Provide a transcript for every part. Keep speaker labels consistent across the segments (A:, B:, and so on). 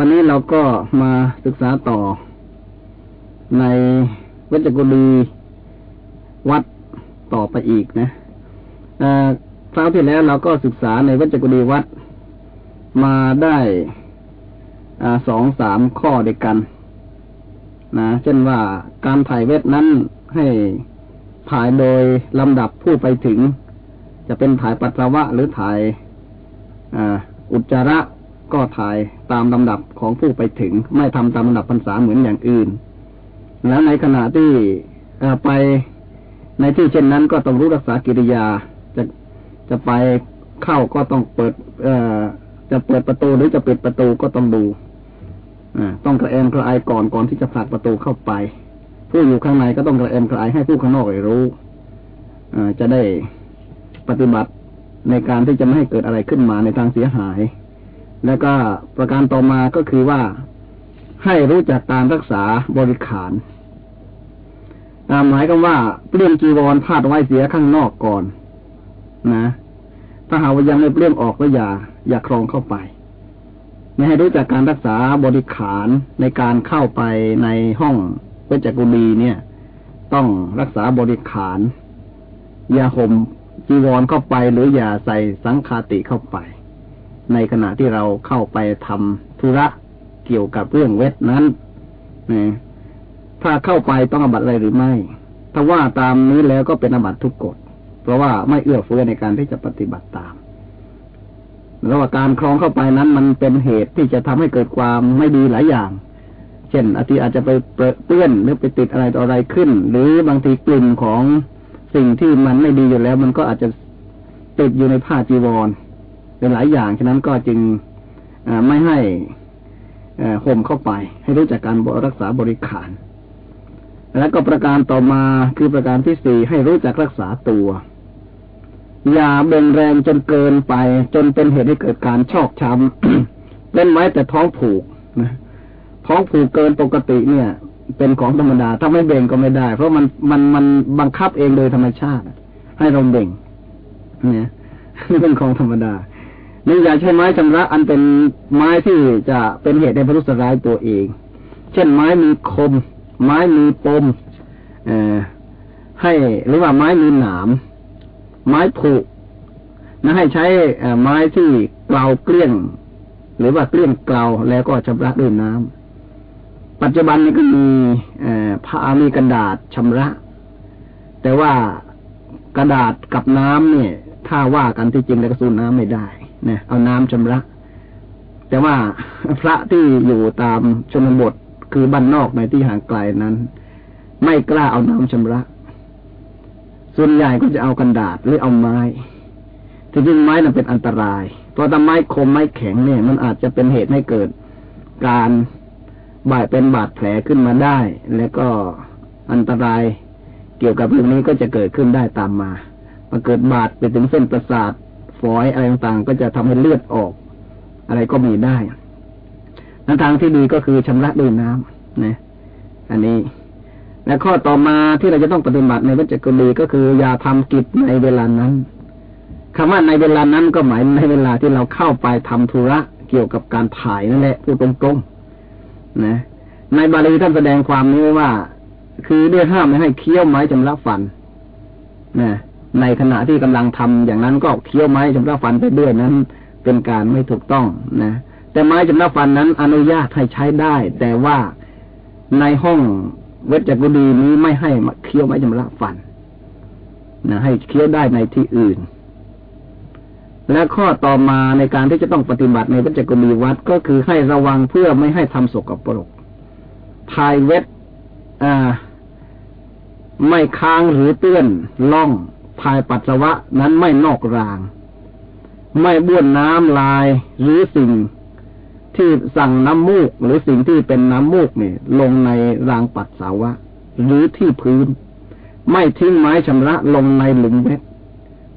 A: วันนี้เราก็มาศึกษาต่อ ในวัจกุลีวัดต่อไปอีกนะคราวที่แล้วเราก็ศึกษาในวัจกุลีวัดมาได้สองสามข้อเดียกัน นะเช่นว่าการถ่ายเวทนั้นให้ถ่ายโดยลำดับผู้ไปถึง จะเป็นถ่ายปัสสาวะหรือถ่ายอุจจาระ ก็ถ่ายตามลำดับของผู้ไปถึง ไม่ทำตามลำดับพรรษาเหมือนอย่างอื่น แล้วในขณะที่ไปในที่เช่นนั้นก็ต้องรู้รักษากิริยา จะจะไปเข้าก็ต้องเปิดเอจะเปิดประตูหรือจะปิดประตูก็ต้องดูอต้องกระเอมกระไอก่อนก่อนที่จะผลักประตูเข้าไป ผู้อยู่ข้างในก็ต้องกระเอมกระไอให้ผู้ข้างนอกรู้อจะได้ปฏิบัติในการที่จะไม่ให้เกิดอะไรขึ้นมาในทางเสียหาย แล้วก็ประการต่อมาก็คือว่าให้รู้จักการรักษาบริขารหมายกันว่าเปลี่ยนจีวรพาดไว้เสียข้างนอกก่อน นะ ถ้าหาว่ายังไม่เปลี่ยนออกก็อย่า อย่าคลองเข้าไป ไม่ให้รู้จักการรักษาบริขารในการเข้าไปในห้องเวชกุลีเนี่ย ต้องรักษาบริขาร อย่าห่มจีวรเข้าไปหรืออย่าใส่สังคาติเข้าไป ในขณะที่เราเข้าไปทำธุระเกี่ยวกับเรื่องเวทนั้นนะถ้าเข้าไปต้องอบัตอะไรหรือไม่ ถ้าว่าตามนี้แล้วก็เป็นอบัตทุกกฎ เพราะว่าไม่เอื้อเฟื้อในการที่จะปฏิบัติตามแล้วว่าการคลองเข้าไปนั้นมันเป็นเหตุที่จะทำให้เกิดความไม่ดีหลายอย่าง เช่นอาทิอาจจะไปเปื้อนหรือไปติดอะไรต่ออะไรขึ้น หรือบางทีกลิ่นของสิ่งที่มันไม่ดีอยู่แล้ว มันก็อาจจะติดอยู่ในผ้าจีวร เป็นหลายอย่างฉะนั้นก็จึงไม่ให้ห่มเข้าไป ให้รู้จักการรักษาบริขาร แล้วก็ประการต่อมาคือประการที่สี่ให้รู้จักรักษาตัว อย่าเบ่งแรงจนเกินไป จนเป็นเหตุให้เกิดการชอกช้ำเล่นไม้แต่ท้องผูกนะท้องผูกเกินปกติเนี่ย เป็นของธรรมดา ถ้าไม่เบ่งก็ไม่ได้ เพราะมันมันมันบังคับเองโดยธรรมชาติ ให้เราเบ่งเนี่ยนี่เป็นของธรรมดา นี่อย่าใช้ไม้ชำระอันเป็นไม้ที่จะเป็นเหตุให้พรุษร้ายตัวเอง เช่นไม้มีคม ไม้มีปมเอให้หรือว่าไม้มีหนาม ไม้ผุนะให้ใช้ไม้ที่เกลาเกลี้ยง หรือว่าเกลี้ยงเกลาแล้วก็ชำระด้วยน้ำปัจจุบันนี้ก็มีผ้ามีกระดาษชำระ แต่ว่ากระดาษกับน้ำเนี่ย ถ้าว่ากันที่จริงแล้วก็สู้น้ำไม่ได้ นะเอาน้ำชำระ แต่ว่าพระที่อยู่ตามชนบทคือบ้านนอกในที่ห่างไกลนั้น ไม่กล้าเอาน้ำชำระ ส่วนใหญ่ก็จะเอากระดาษหรือเอาไม้ที่จริงไม้นั้นเป็นอันตราย เพราะถ้าไม้คมไม้แข็งเนี่ย มันอาจจะเป็นเหตุให้เกิดการบาดเป็นบาดแผลขึ้นมาได้ แล้วก็อันตรายเกี่ยวกับเรื่องนี้ก็จะเกิดขึ้นได้ตามมามาเกิดบาดไปถึงเส้นประสาท ฝอยอะไรต่างๆ ก็จะทำให้เลือดออก อะไรก็มีได้ในทางที่ดีก็คือชำระด้วยน้ำนะอันนี้ และข้อต่อมาที่เราจะต้องปฏิบัติในวัจกุลีก็คือ อย่าทำกิจในเวลานั้นคำว่าในเวลานั้นก็หมายในเวลาที่เราเข้าไปทำธุระเกี่ยวกับการถ่ายนั่นแหละพูดตรงๆนะในบาลีท่านแสดงความนี้ว่า คือเรียห้ามไม่ให้เคี้ยวไม้จำระฟันนะ ในขณะที่กำลังทำอย่างนั้นก็เคี้ยวไม้จำระฟันไปด้วยนั้น เป็นการไม่ถูกต้องนะ แต่ไม้จำระฟันนั้นอนุญาตให้ใช้ได้ แต่ว่าในห้องเวชกุดีนี้ไม่ให้เคี้ยวไม้จำระฟันนะให้เคี้ยวได้ในที่อื่น และข้อต่อมาในการที่จะต้องปฏิบัติในวัจกุลีวัดก็คือให้ระวังเพื่อไม่ให้ทำสกปรกทายเวทไม่ค้างหรือเตื้อนล่อง ทายปัสสาวะนั้นไม่นอกราง ไม่บ้วนน้ำลายหรือสิ่งที่สั่งน้ำมูก หรือสิ่งที่เป็นน้ำมูกเนี่ยลงในรางปัสสาวะ หรือที่พื้น ไม่ทิ้งไม้ชำระลงในหลุมเวท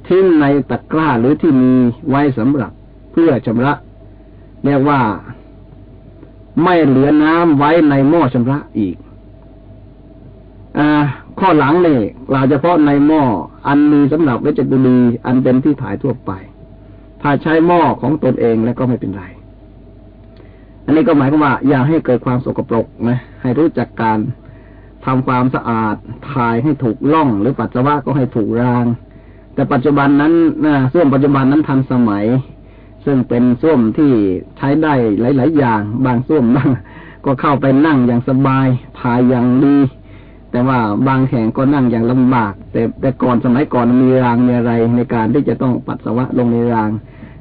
A: ทิ้งในตะกร้าหรือที่มีไว้สำหรับเพื่อชำระเรียกว่าไม่เหลือน้ำไว้ในหม้อชำระอีก อ ข้อหลังเนี่กล่าวเฉพาะในหม้ออันมีสำหรับเวชบุรีอันเป็นที่ถ่ายทั่วไป ถ้าใช้หม้อของตนเองแล้วก็ไม่เป็นไร อันนี้ก็หมายความว่า อย่าให้เกิดความสกปรกนะให้รู้จักการทำความสะอาดถ่ายให้ถูกล่อง หรือปัสสาวะก็ให้ถูกราง แต่ปัจจุบันนั้นนะส้วมปัจจุบันนั้นทันสมัย ซึ่งเป็นส้วมที่ใช้ได้หลาย ๆ อย่าง บางส้วมบางก็เข้าไปนั่งอย่างสบายถ่ายอย่างดี แต่ว่าบางแห่งก็นั่งอย่างลำบาก แต่แต่ก่อนสมัยก่อนมีรางมีอะไรในการที่จะต้องปัสสาวะลงในราง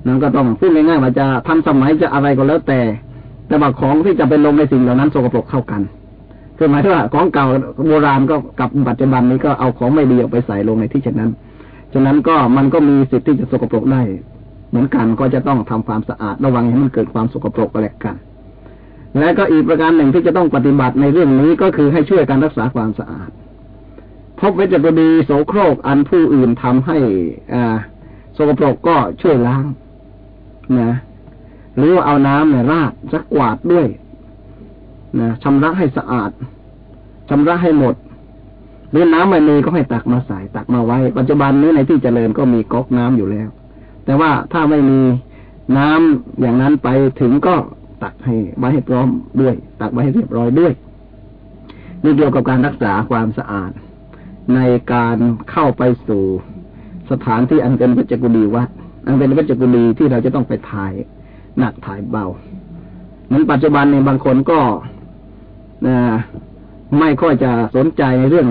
A: นั้นก็ต้องพูดง่ายๆว่าจะทันสมัยจะอะไรก็แล้วแต่ แต่ว่าของที่จะไปลงในสิ่งเหล่านั้นสกปรกเข้ากันคือหมายถึงว่าของเก่าโบราณก็กับปัจจุบันนี้ก็เอาของไม่ดีออกไปใส่ลงในที่เช่นนั้นฉะนั้นก็มันก็มีสิทธิ์ที่จะสกปรกได้ เหมือนกันก็จะต้องทำความสะอาดระวังให้มันเกิดความสกปรกก็แล้วกัน และก็อีกประการหนึ่งที่จะต้องปฏิบัติในเรื่องนี้ก็คือให้ช่วยการรักษาความสะอาด พบเวจบดีโสโครกอันผู้อื่นทำให้อ่าสกปรกก็ช่วยล้างนะหรือว่าเอาน้ำเนี่ยราดสักกวาดด้วยนะชำระให้สะอาดชำระให้หมดหรือน้ำไม่มีก็ให้ตักมาใส่ตักมาไว้ ปัจจุบันนี้ในที่เจริญก็มีก๊อกน้ำอยู่แล้ว แต่ว่าถ้าไม่มีน้ำอย่างนั้นไปถึงก็ ตักให้ไว้ให้พร้อมด้วย ตักไว้ให้เรียบร้อยด้วยนี่เกี่ยวกับการรักษาความสะอาด ในการเข้าไปสู่สถานที่อันเป็นวัจกุลีวัด อันเป็นวัจกุลีที่เราจะต้องไปถ่ายหนักถ่ายเบานั้นปัจจุบันในบางคนก็ไม่ค่อยจะสนใจในเรื่อง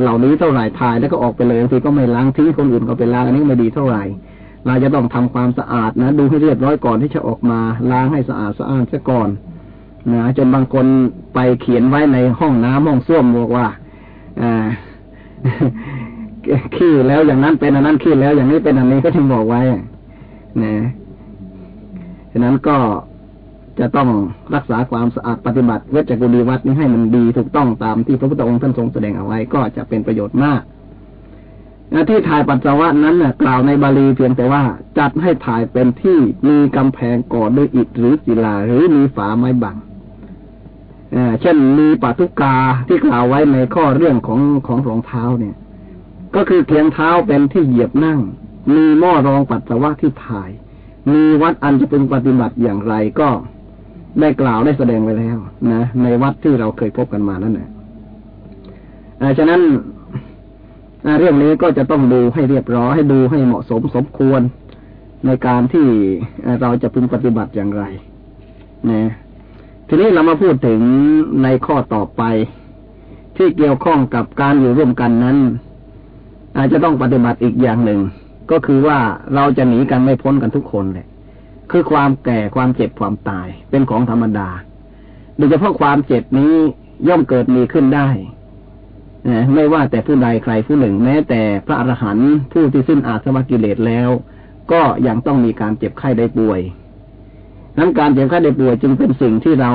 A: เหล่านี้เท่าไหร่ถ่ายแล้วก็ออกไปเลยบางทีก็ไม่ล้างทิ้งคนอื่นก็ไปล้างอันนี้ไม่ดีเท่าไหร่ เราจะต้องทำความสะอาดนะ ดูให้เรียบร้อยก่อนที่จะออกมาล้างให้สะอาดสะอ้านซะก่อนนะจนบางคนไปเขียนไว้ในห้องน้ำห้องส้วมบอกว่าอ่าขี้แล้วอย่างนั้นเป็นอันนั้นขี้แล้วอย่างนี้เป็นอันนี้ก็ถึงบอกไว้นะฉะนั้นก็จะต้องรักษาความสะอาดปฏิบัติเวชกุลีวัดนี้ให้มันดีถูกต้องตามที่พระพุทธองค์ท่านทรงแสดงเอาไว้ ก็จะเป็นประโยชน์มาก ที่ถ่ายปัสสาวะนั้นเนี่ยกล่าวในบาลีเพียงแต่ว่า จัดให้ถ่ายเป็นที่มีกำแพงก่อด้วยอิฐหรือศิลาหรือมีฝาไม้บังเช่นมีปัตุกาที่กล่าวไว้ในข้อเรื่องของของรองเท้าเนี่ย ก็คือเพียงเท้าเป็นที่เหยียบนั่ง มีหม้อรองปัสสาวะที่ถ่าย มีวัดอันจะเป็นปฏิบัติอย่างไรก็ได้กล่าวได้แสดงไว้แล้วนะในวัดที่เราเคยพบกันมานั่นแหละฉะนั้น เรื่องนี้ก็จะต้องดูให้เรียบร้อยให้ดูให้เหมาะสมสมควร ในการที่เราจะพึงปฏิบัติอย่างไรนะทีนี้เรามาพูดถึงในข้อต่อไป ที่เกี่ยวข้องกับการอยู่ร่วมกันนั้น อาจจะต้องปฏิบัติอีกอย่างหนึ่ง ก็คือว่าเราจะหนีกันไม่พ้นกันทุกคนเลยคือความแก่ความเจ็บความตายเป็นของธรรมดา โดยเฉพาะความเจ็บนี้ย่อมเกิดมีขึ้นได้ ไม่ว่าแต่ผู้ใดใครผู้หนึ่ง แม้แต่พระอรหันต์ผู้ที่สิ้นอาสวะกิเลสแล้ว ก็ยังต้องมีการเจ็บไข้ได้ป่วยนั้นการเจ็บไข้ได้ป่วยจึงเป็นสิ่งที่เรา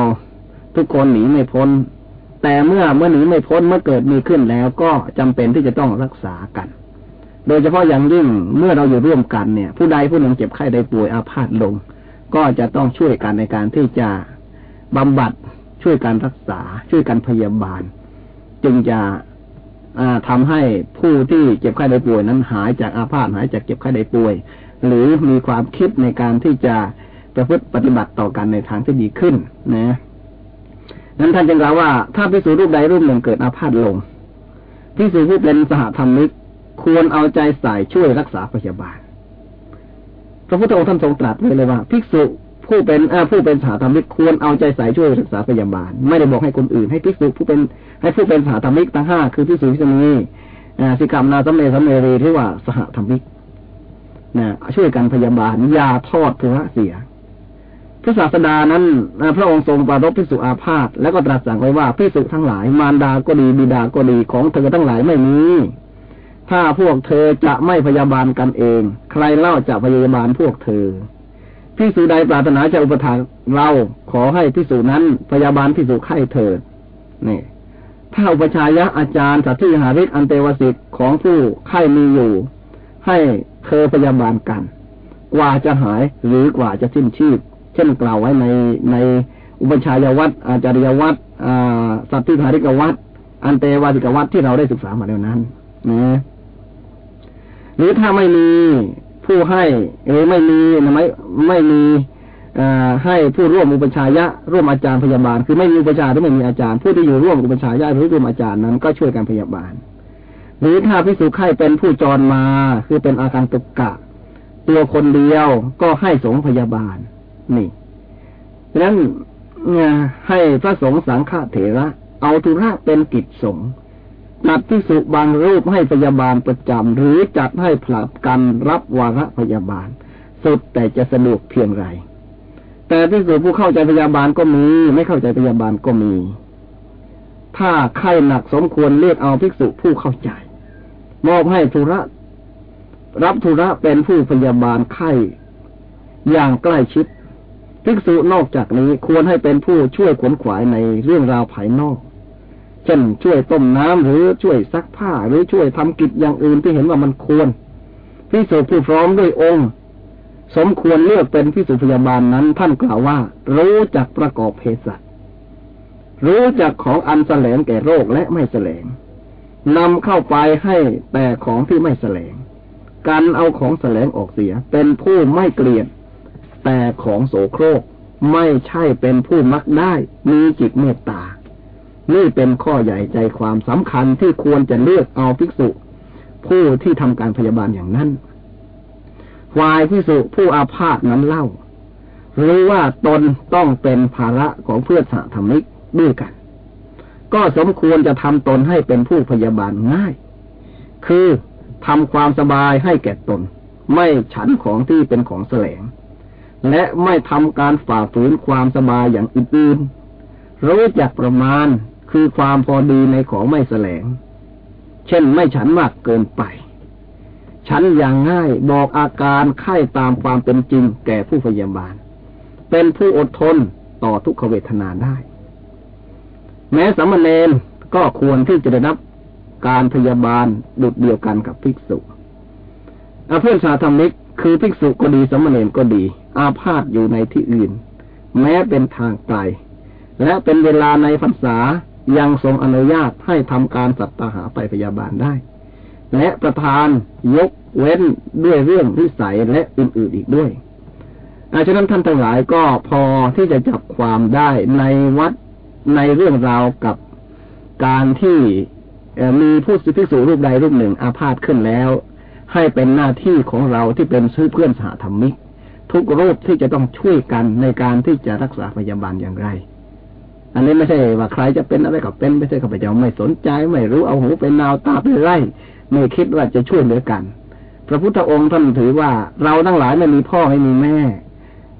A: ทุกคนหนีไม่พ้น แต่เมื่อเมื่อหนีไม่พ้นเมื่อเกิดมีขึ้นแล้วก็จำเป็นที่จะต้องรักษากัน โดยเฉพาะอย่างยิ่งเมื่อเราอยู่ร่วมกันเนี่ย ผู้ใดผู้หนึ่งเจ็บไข้ได้ป่วยอาพาธลง ก็จะต้องช่วยกันในการที่จะบำบัดช่วยการรักษาช่วยกันพยาบาล จึงจะ ทำให้ผู้ที่เจ็บไข้ได้ป่วยนั้นหายจากอาพาธหายจากเจ็บไข้ได้ป่วย หรือมีความคิดในการที่จะประพฤติปฏิบัติต่อกันในทางที่ดีขึ้นนะนั้นท่านจึงกล่าวว่าถ้าพิสูรรูปใดรูปหนึ่งเกิดอาพาธลงพิสูรผู้เป็นสหธรรมิกควรเอาใจใส่ช่วยรักษาพยาบาลพระพุทธองค์ท่านทรงตรัสไว้เลยว่า ภิกษุ ผู้เป็นผู้เป็นสาธรรมิกควรเอาใจใส่ช่วยรักษาพยาบาล ไม่ได้บอกให้คนอื่นให้ภิกษุผู้เป็นให้ผู้เป็นสาธรรมิกทั้งห้าคือภิกษุพิษณีสิกรรมนาสัมเนสัมเนรีที่ว่าสหธรรมิกนะช่วยกันพยาบาลยาทอดทุระเสียพระศาสดานั้นพระองค์ทรงปรารบภิกษุอาพาธแล้วก็ตรัสสั่งไว้ว่าภิกษุทั้งหลาย มารดาก็ดีบิดาก็ดีของเธอทั้งหลายไม่มีถ้าพวกเธอจะไม่พยาบาลกันเอง ใครเล่าจะพยาบาลพวกเธอ พิสูจใดปรารถนาจะอุปถากเราขอให้พิสูจนั้นพยาบาลพิสูจไข้เถิดนี่ ถ้าอุปชายะอาจารย์สัตย์หาริกอันเตวสิทธิ์ของผู้ไข้มีอยู่ ให้เธอพยาบาลกัน กว่าจะหายหรือกว่าจะสิ้นชีพ เช่นกล่าวไว้ในในอุปชายวัตอาจารยวัตสัตย์หาริกวัตอันเตวสิกวัตที่เราได้ศึกษามาแล้วนั้นนะหรือถ้าไม่มี ผู้ให้หรือไม่มีไม่ไม่มีให้ผู้ร่วมอุปชายะร่วมอาจารย์พยาบาล คือไม่มีอุปชาหรือไม่มีอาจารย์ ผู้ที่อยู่ร่วมอุปชายะหรือร่วมอาจารย์นั้นก็ช่วยกันพยาบาล หรือถ้าพิสุไข้เป็นผู้จรมา คือเป็นอาการตุกกะ ตัวคนเดียวก็ให้สงพยาบาล นี่ดังนั้นให้พระสงฆ์สังฆเถระ เอาธุระเป็นกิจสงฆ์ จัดพิสุบางรูปให้พยาบาลประจำหรือจัดให้ผลัดกันรับวาระพยาบาล สุดแต่จะสะดวกเพียงไร แต่พิสุผู้เข้าใจพยาบาลก็มี ไม่เข้าใจพยาบาลก็มี ถ้าไข้หนักสมควรเรียกเอาภิกษุผู้เข้าใจ มอบให้ธุระ รับธุระเป็นผู้พยาบาลไข้อย่างใกล้ชิดภิกษุนอกจากนี้ควรให้เป็นผู้ช่วยขวนขวายในเรื่องราวภายนอก เช่นช่วยต้มน้ำหรือช่วยซักผ้าหรือช่วยทำกิจอย่างอื่นที่เห็นว่ามันควรพิสูจผู้พร้อมด้วยองค์ สมควรเลือกเป็นพิสูจพยาบาลนั้น ท่านกล่าวว่า รู้จักประกอบเภสัชรู้จักของอันแสลงแก่โรคและไม่แสลงนำเข้าไปให้แต่ของที่ไม่แสลงการเอาของแสลงออกเสีย เป็นผู้ไม่เกลียดแต่ของโสโครกไม่ใช่เป็นผู้มักได้มีจิตเมตตา นี่เป็นข้อใหญ่ใจความสำคัญที่ควรจะเลือกเอาภิกษุ ผู้ที่ทำการพยาบาลอย่างนั้นฝ่ายภิกษุผู้อาพาธนั้นเล่ารู้ว่าตนต้องเป็นภาระของเพื่อนสาธรรมิกด้วยกัน ก็สมควรจะทำตนให้เป็นผู้พยาบาลง่าย คือทำความสบายให้แก่ตน ไม่ฉันของที่เป็นของแสลง และไม่ทำการฝ่าฝืนความสบายอย่างอื่นๆรู้จักประมาณ คือความพอดีในของไม่แสลง เช่นไม่ฉันมากเกินไป ฉันอย่างง่ายบอกอาการไข้ตามความเป็นจริงแก่ผู้พยาบาล เป็นผู้อดทนต่อทุกขเวทนาได้ แม้สมณเณรก็ควรที่จะได้รับการพยาบาลดุดเดียวกันกับภิกษุเพื่อนสาธรรมิกคือภิกษุก็ดีสมณเณรก็ดี อาพาธอยู่ในที่อื่น แม้เป็นทางไกลและเป็นเวลาในพรรษา ยังทรงอนุญาตให้ทำการสัตหาไปพยาบาลได้ และประธานยกเว้นด้วยเรื่องวิสัยและอื่นๆอีกด้วยอาฉะนั้นท่านทั้งหลายก็พอที่จะจับความได้ในวัดในเรื่องราวกับการที่มีผู้สิพิสูรูปใดรูปหนึ่งอาพาธขึ้นแล้ว ให้เป็นหน้าที่ของเราที่เป็นซื้อเพื่อนสหธรรมิก ทุกรูปที่จะต้องช่วยกันในการที่จะรักษาพยาบาลอย่างไร อันนี้ไม่ใช่ว่าใครจะเป็นอะไรก็เป็นไม่ใช่ข้าพเจ้าไม่สนใจไม่รู้เอาหูเป็นนาวตาไปไล่ไม่คิดว่าจะช่วยเหลือกัน พระพุทธองค์ท่านถือว่าเราทั้งหลายไม่มีพ่อไม่มีแม่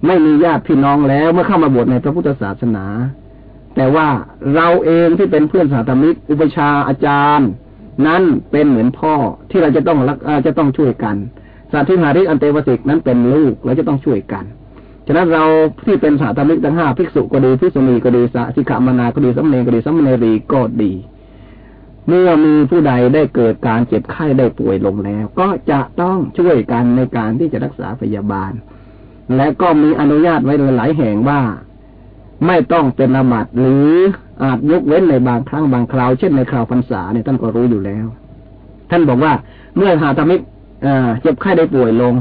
A: ไม่มีญาติพี่น้องแล้วเมื่อเข้ามาบวชในพระพุทธศาสนา แต่ว่าเราเองที่เป็นเพื่อนสาธมิกอุปชาอาจารย์ นั้นเป็นเหมือนพ่อที่เราจะต้องรักจะต้องช่วยกันสัตว์ที่หาริอันเตวสิกนั้นเป็นลูกเราจะต้องช่วยกัน ฉะนั้นเราที่เป็นสาธมิกทั้งห้าภิกษุก็ดีภิกษุณีก็ดีสาสิกขามานาก็ดีสัมเนก็ดีสัมเนรีก็ดี เมื่อมีผู้ใดได้เกิดการเจ็บไข้ได้ป่วยลงแล้ว ก็จะต้องช่วยกันในการที่จะรักษาพยาบาล และก็มีอนุญาตไว้หลายแห่งว่าไม่ต้องเป็นละหมาดหรืออาจยกเว้นในบางครั้งบางคราว เช่นในคราวพรรษาเนี่ยท่านก็รู้อยู่แล้ว ท่านบอกว่าเมื่อหาธรรมิกเจ็บไข้ได้ป่วยลง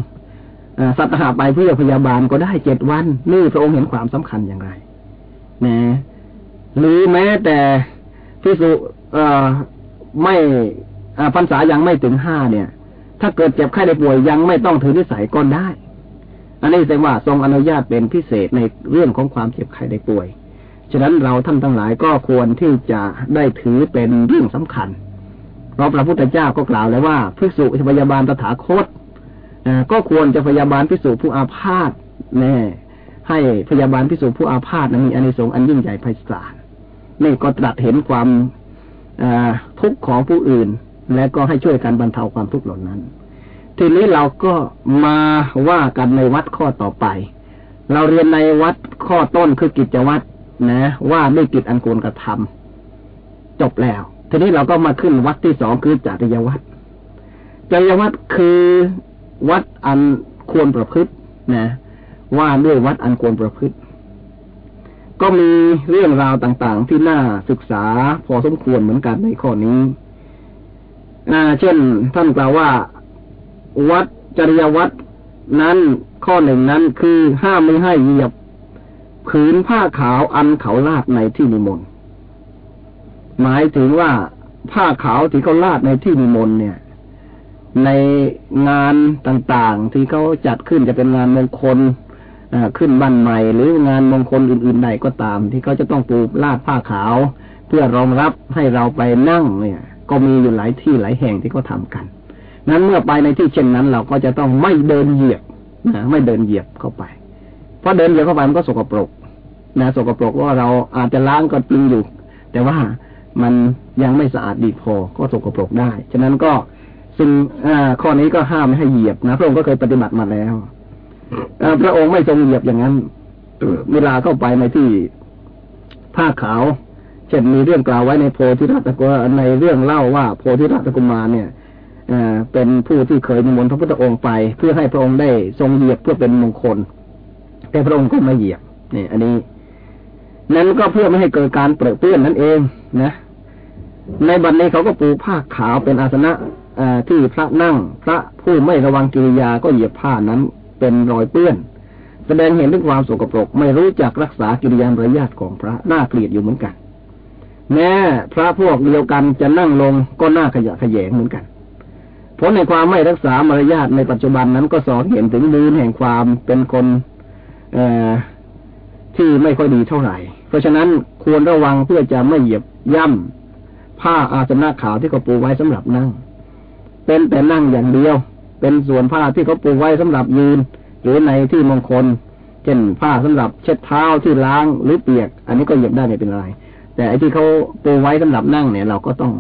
A: สัตหาไปเพื่อพยาบาลก็ได้เจ็ดวัน นี่พระองค์เห็นความสำคัญอย่างไรนะหรือแม้แต่พิสุไม่พรรษายังไม่ถึงห้าเนี่ย ถ้าเกิดเจ็บไข้ได้ป่วยยังไม่ต้องถือนิสัยก็ได้ อันนี้แสดงว่าทรงอนุญาตเป็นพิเศษในเรื่องของความเจ็บไข้ได้ป่วย ฉะนั้นเราท่านทั้งหลายก็ควรที่จะได้ถือเป็นเรื่องสำคัญ เพราะพระพุทธเจ้าก็กล่าวแล้วว่าภิกษุพยาบาลตถาคต ก็ควรจะพยาบาลภิกษุผู้อาพาธแน่ให้พยาบาลภิกษุผู้อาพาธนั้นมีอานิสงส์อันยิ่งใหญ่ไพศาลนี่ก็ตรัสเห็นความทุกข์ของผู้อื่น และก็ให้ช่วยกันบรรเทาความทุกข์เหล่านั้น ทีนี้เราก็มาว่ากันในวัดข้อต่อไป เราเรียนในวัดข้อต้นคือกิจวัตรนะ ว่าด้วยกิจอันควรกระทำจบแล้ว ทีนี้เราก็มาขึ้นวัดที่สองคือจริยวัดจริยวัดคือ วัดอันควรประพฤตินะ ว่าด้วยวัดอันควรประพฤติ ก็มีเรื่องราวต่างๆ ที่น่าศึกษาพอสมควรเหมือนกันในข้อนี้นะเช่น ท่านกล่าวว่า วัดจริยวัดนั้นข้อหนึ่งนั้นคือห้ามไม่ให้เหยียบผืนผ้าขาวอันเขาลาดในที่นิมนต์หมายถึงว่าผ้าขาวที่เขาลาดในที่นิมนต์เนี่ย ในงานต่างๆ ที่เขาจัดขึ้นจะเป็นงานมงคลขึ้นบ้านใหม่ หรืองานมงคลอื่นๆใดก็ตาม ที่เขาจะต้องปูลาดผ้าขาว เพื่อรองรับให้เราไปนั่งเนี่ย ก็มีอยู่หลายที่หลายแห่งที่เขาทากัน นั้นเมื่อไปในที่เช่นนั้นเราก็จะต้องไม่เดินเหยียบนะไม่เดินเหยียบเข้าไป เพราะเดินเหยียบเข้าไปมันก็สกปรกนะสกปรกว่าเราอาจจะล้างก็จริงอยู่ แต่ว่ามันยังไม่สะอาดดีพอก็สกปรกได้ ฉะนั้นก็ ซึ่งข้อนี้ก็ห้ามไม่ให้เหยียบนะพระองค์ก็เคยปฏิบัติมาแล้วพระองค์ไม่ทรงเหยียบอย่างนั้นเวลาเข้าไปในที่ผ้าขาว เช่นมีเรื่องกล่าวไว้ในโพธิรัตกุมในเรื่องเล่าว่าโพธิรัตกุมารเนี่ยเป็นผู้ที่เคยนิมนต์พระพุทธองค์ไป เพื่อให้พระองค์ได้ทรงเหยียบเพื่อเป็นมงคล แต่พระองค์ก็ไม่เหยียบนี่อันนี้นั้นก็เพื่อไม่ให้เกิดการเปรอะเปื้อนนั่นเองนะ ในบัดนี้เขาก็ปูผ้าขาวเป็นอาสนะ ที่พระนั่งพระผู้ไม่ระวังกิริยาก็เหยียบผ้านั้นเป็นรอยเปื้อน แสดงเห็นถึงความสกปรกไม่รู้จักรักษากิริยามารยาทของพระน่าเกลียดอยู่เหมือนกัน แม้พระพวกเดียวกันจะนั่งลงก็น่าขยะขยงเหมือนกันผลในความไม่รักษามารยาทในปัจจุบันนั้นก็สอนเห็นถึงมือแห่งความเป็นคนเอที่ไม่ค่อยดีเท่าไหร่ เพราะฉะนั้นควรระวังเพื่อจะไม่เหยียบย่ำผ้าอาสนะขาวที่เขาปูไว้สำหรับนั่ง เป็นแต่นั่งอย่างเดียว เป็นส่วนผ้าที่เขาปูไว้สำหรับยืน หรือในที่มงคล เช่นผ้าสำหรับเช็ดเท้าที่ล้างหรือเปียก อันนี้ก็เหยียบได้ไม่เป็นไร แต่ไอ้ที่เขาปูไว้สำหรับนั่งเนี่ย เราก็ต้อง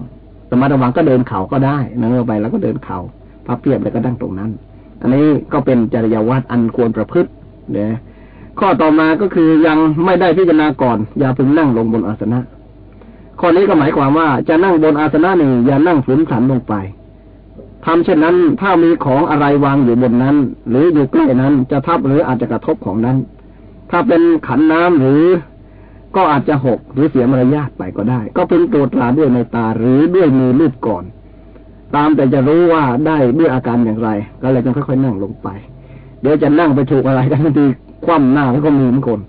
A: สมาระวังก็เดินเข่าก็ได้นั่งลงไปแล้วก็เดินเข่าพับเพียบแล้วก็ดั้งตรงนั้น อันนี้ก็เป็นจริยวัตรอันควรประพฤติเนี่ยข้อต่อมาก็คือยังไม่ได้พิจารณาก่อน อย่าพึงนั่งลงบนอาสนะข้อนี้ก็หมายความว่าจะนั่งบนอาสนะนี่อย่านั่งฝืนสันลงไป ทำเช่นนั้นถ้ามีของอะไรวางอยู่บนนั้น หรืออยู่ใกล้นั้นจะทับหรืออาจจะกระทบของนั้น ถ้าเป็นขันน้ำหรือก็อาจจะหกหรือเสียมารยาทไปก็ได้ ก็เป็นตัวตราด้วยในตาหรือด้วยมือลูบก่อน ตามแต่จะรู้ว่าได้ด้วยอาการอย่างไร ก็เลยต้องค่อยๆนั่งลงไป เดี๋ยวจะนั่งไปถูกอะไรกันทีคว่ำหน้าแล้วก็มีมคน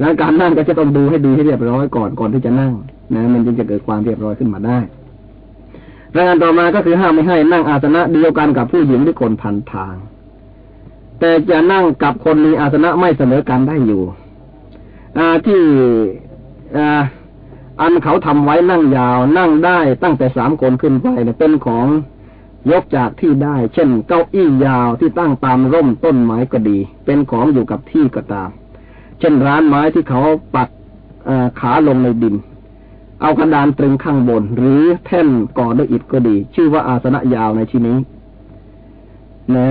A: แล้วการนั่งก็จะต้องดูให้ดีให้เรียบร้อยก่อนก่อนที่จะนั่งนะมันจึงจะเกิดความเรียบร้อยขึ้นมาได้ รายงานต่อมาก็คือห้ามไม่ให้นั่งอาสนะเดียวกันกับผู้หญิงหรือคนพันทาง แต่จะนั่งกับคนมีอาสนะไม่เสมอกันได้อยู่อที่ออันเขาทำไว้นั่งยาวนั่งได้ตั้งแต่สามคนขึ้นไปเนี่ยเป็นของยกจากที่ได้ เช่น เก้าอี้ยาวที่ตั้งตามร่มต้นไม้ก็ดี เป็นของอยู่กับที่ก็ตาม เช่นร้านไม้ที่เขาปักขาลงในดิน เอากระดานตรึงข้างบน หรือแท่นก่อด้วยอิฐก็ดี ชื่อว่าอาสนะยาวในที่นี้ นะ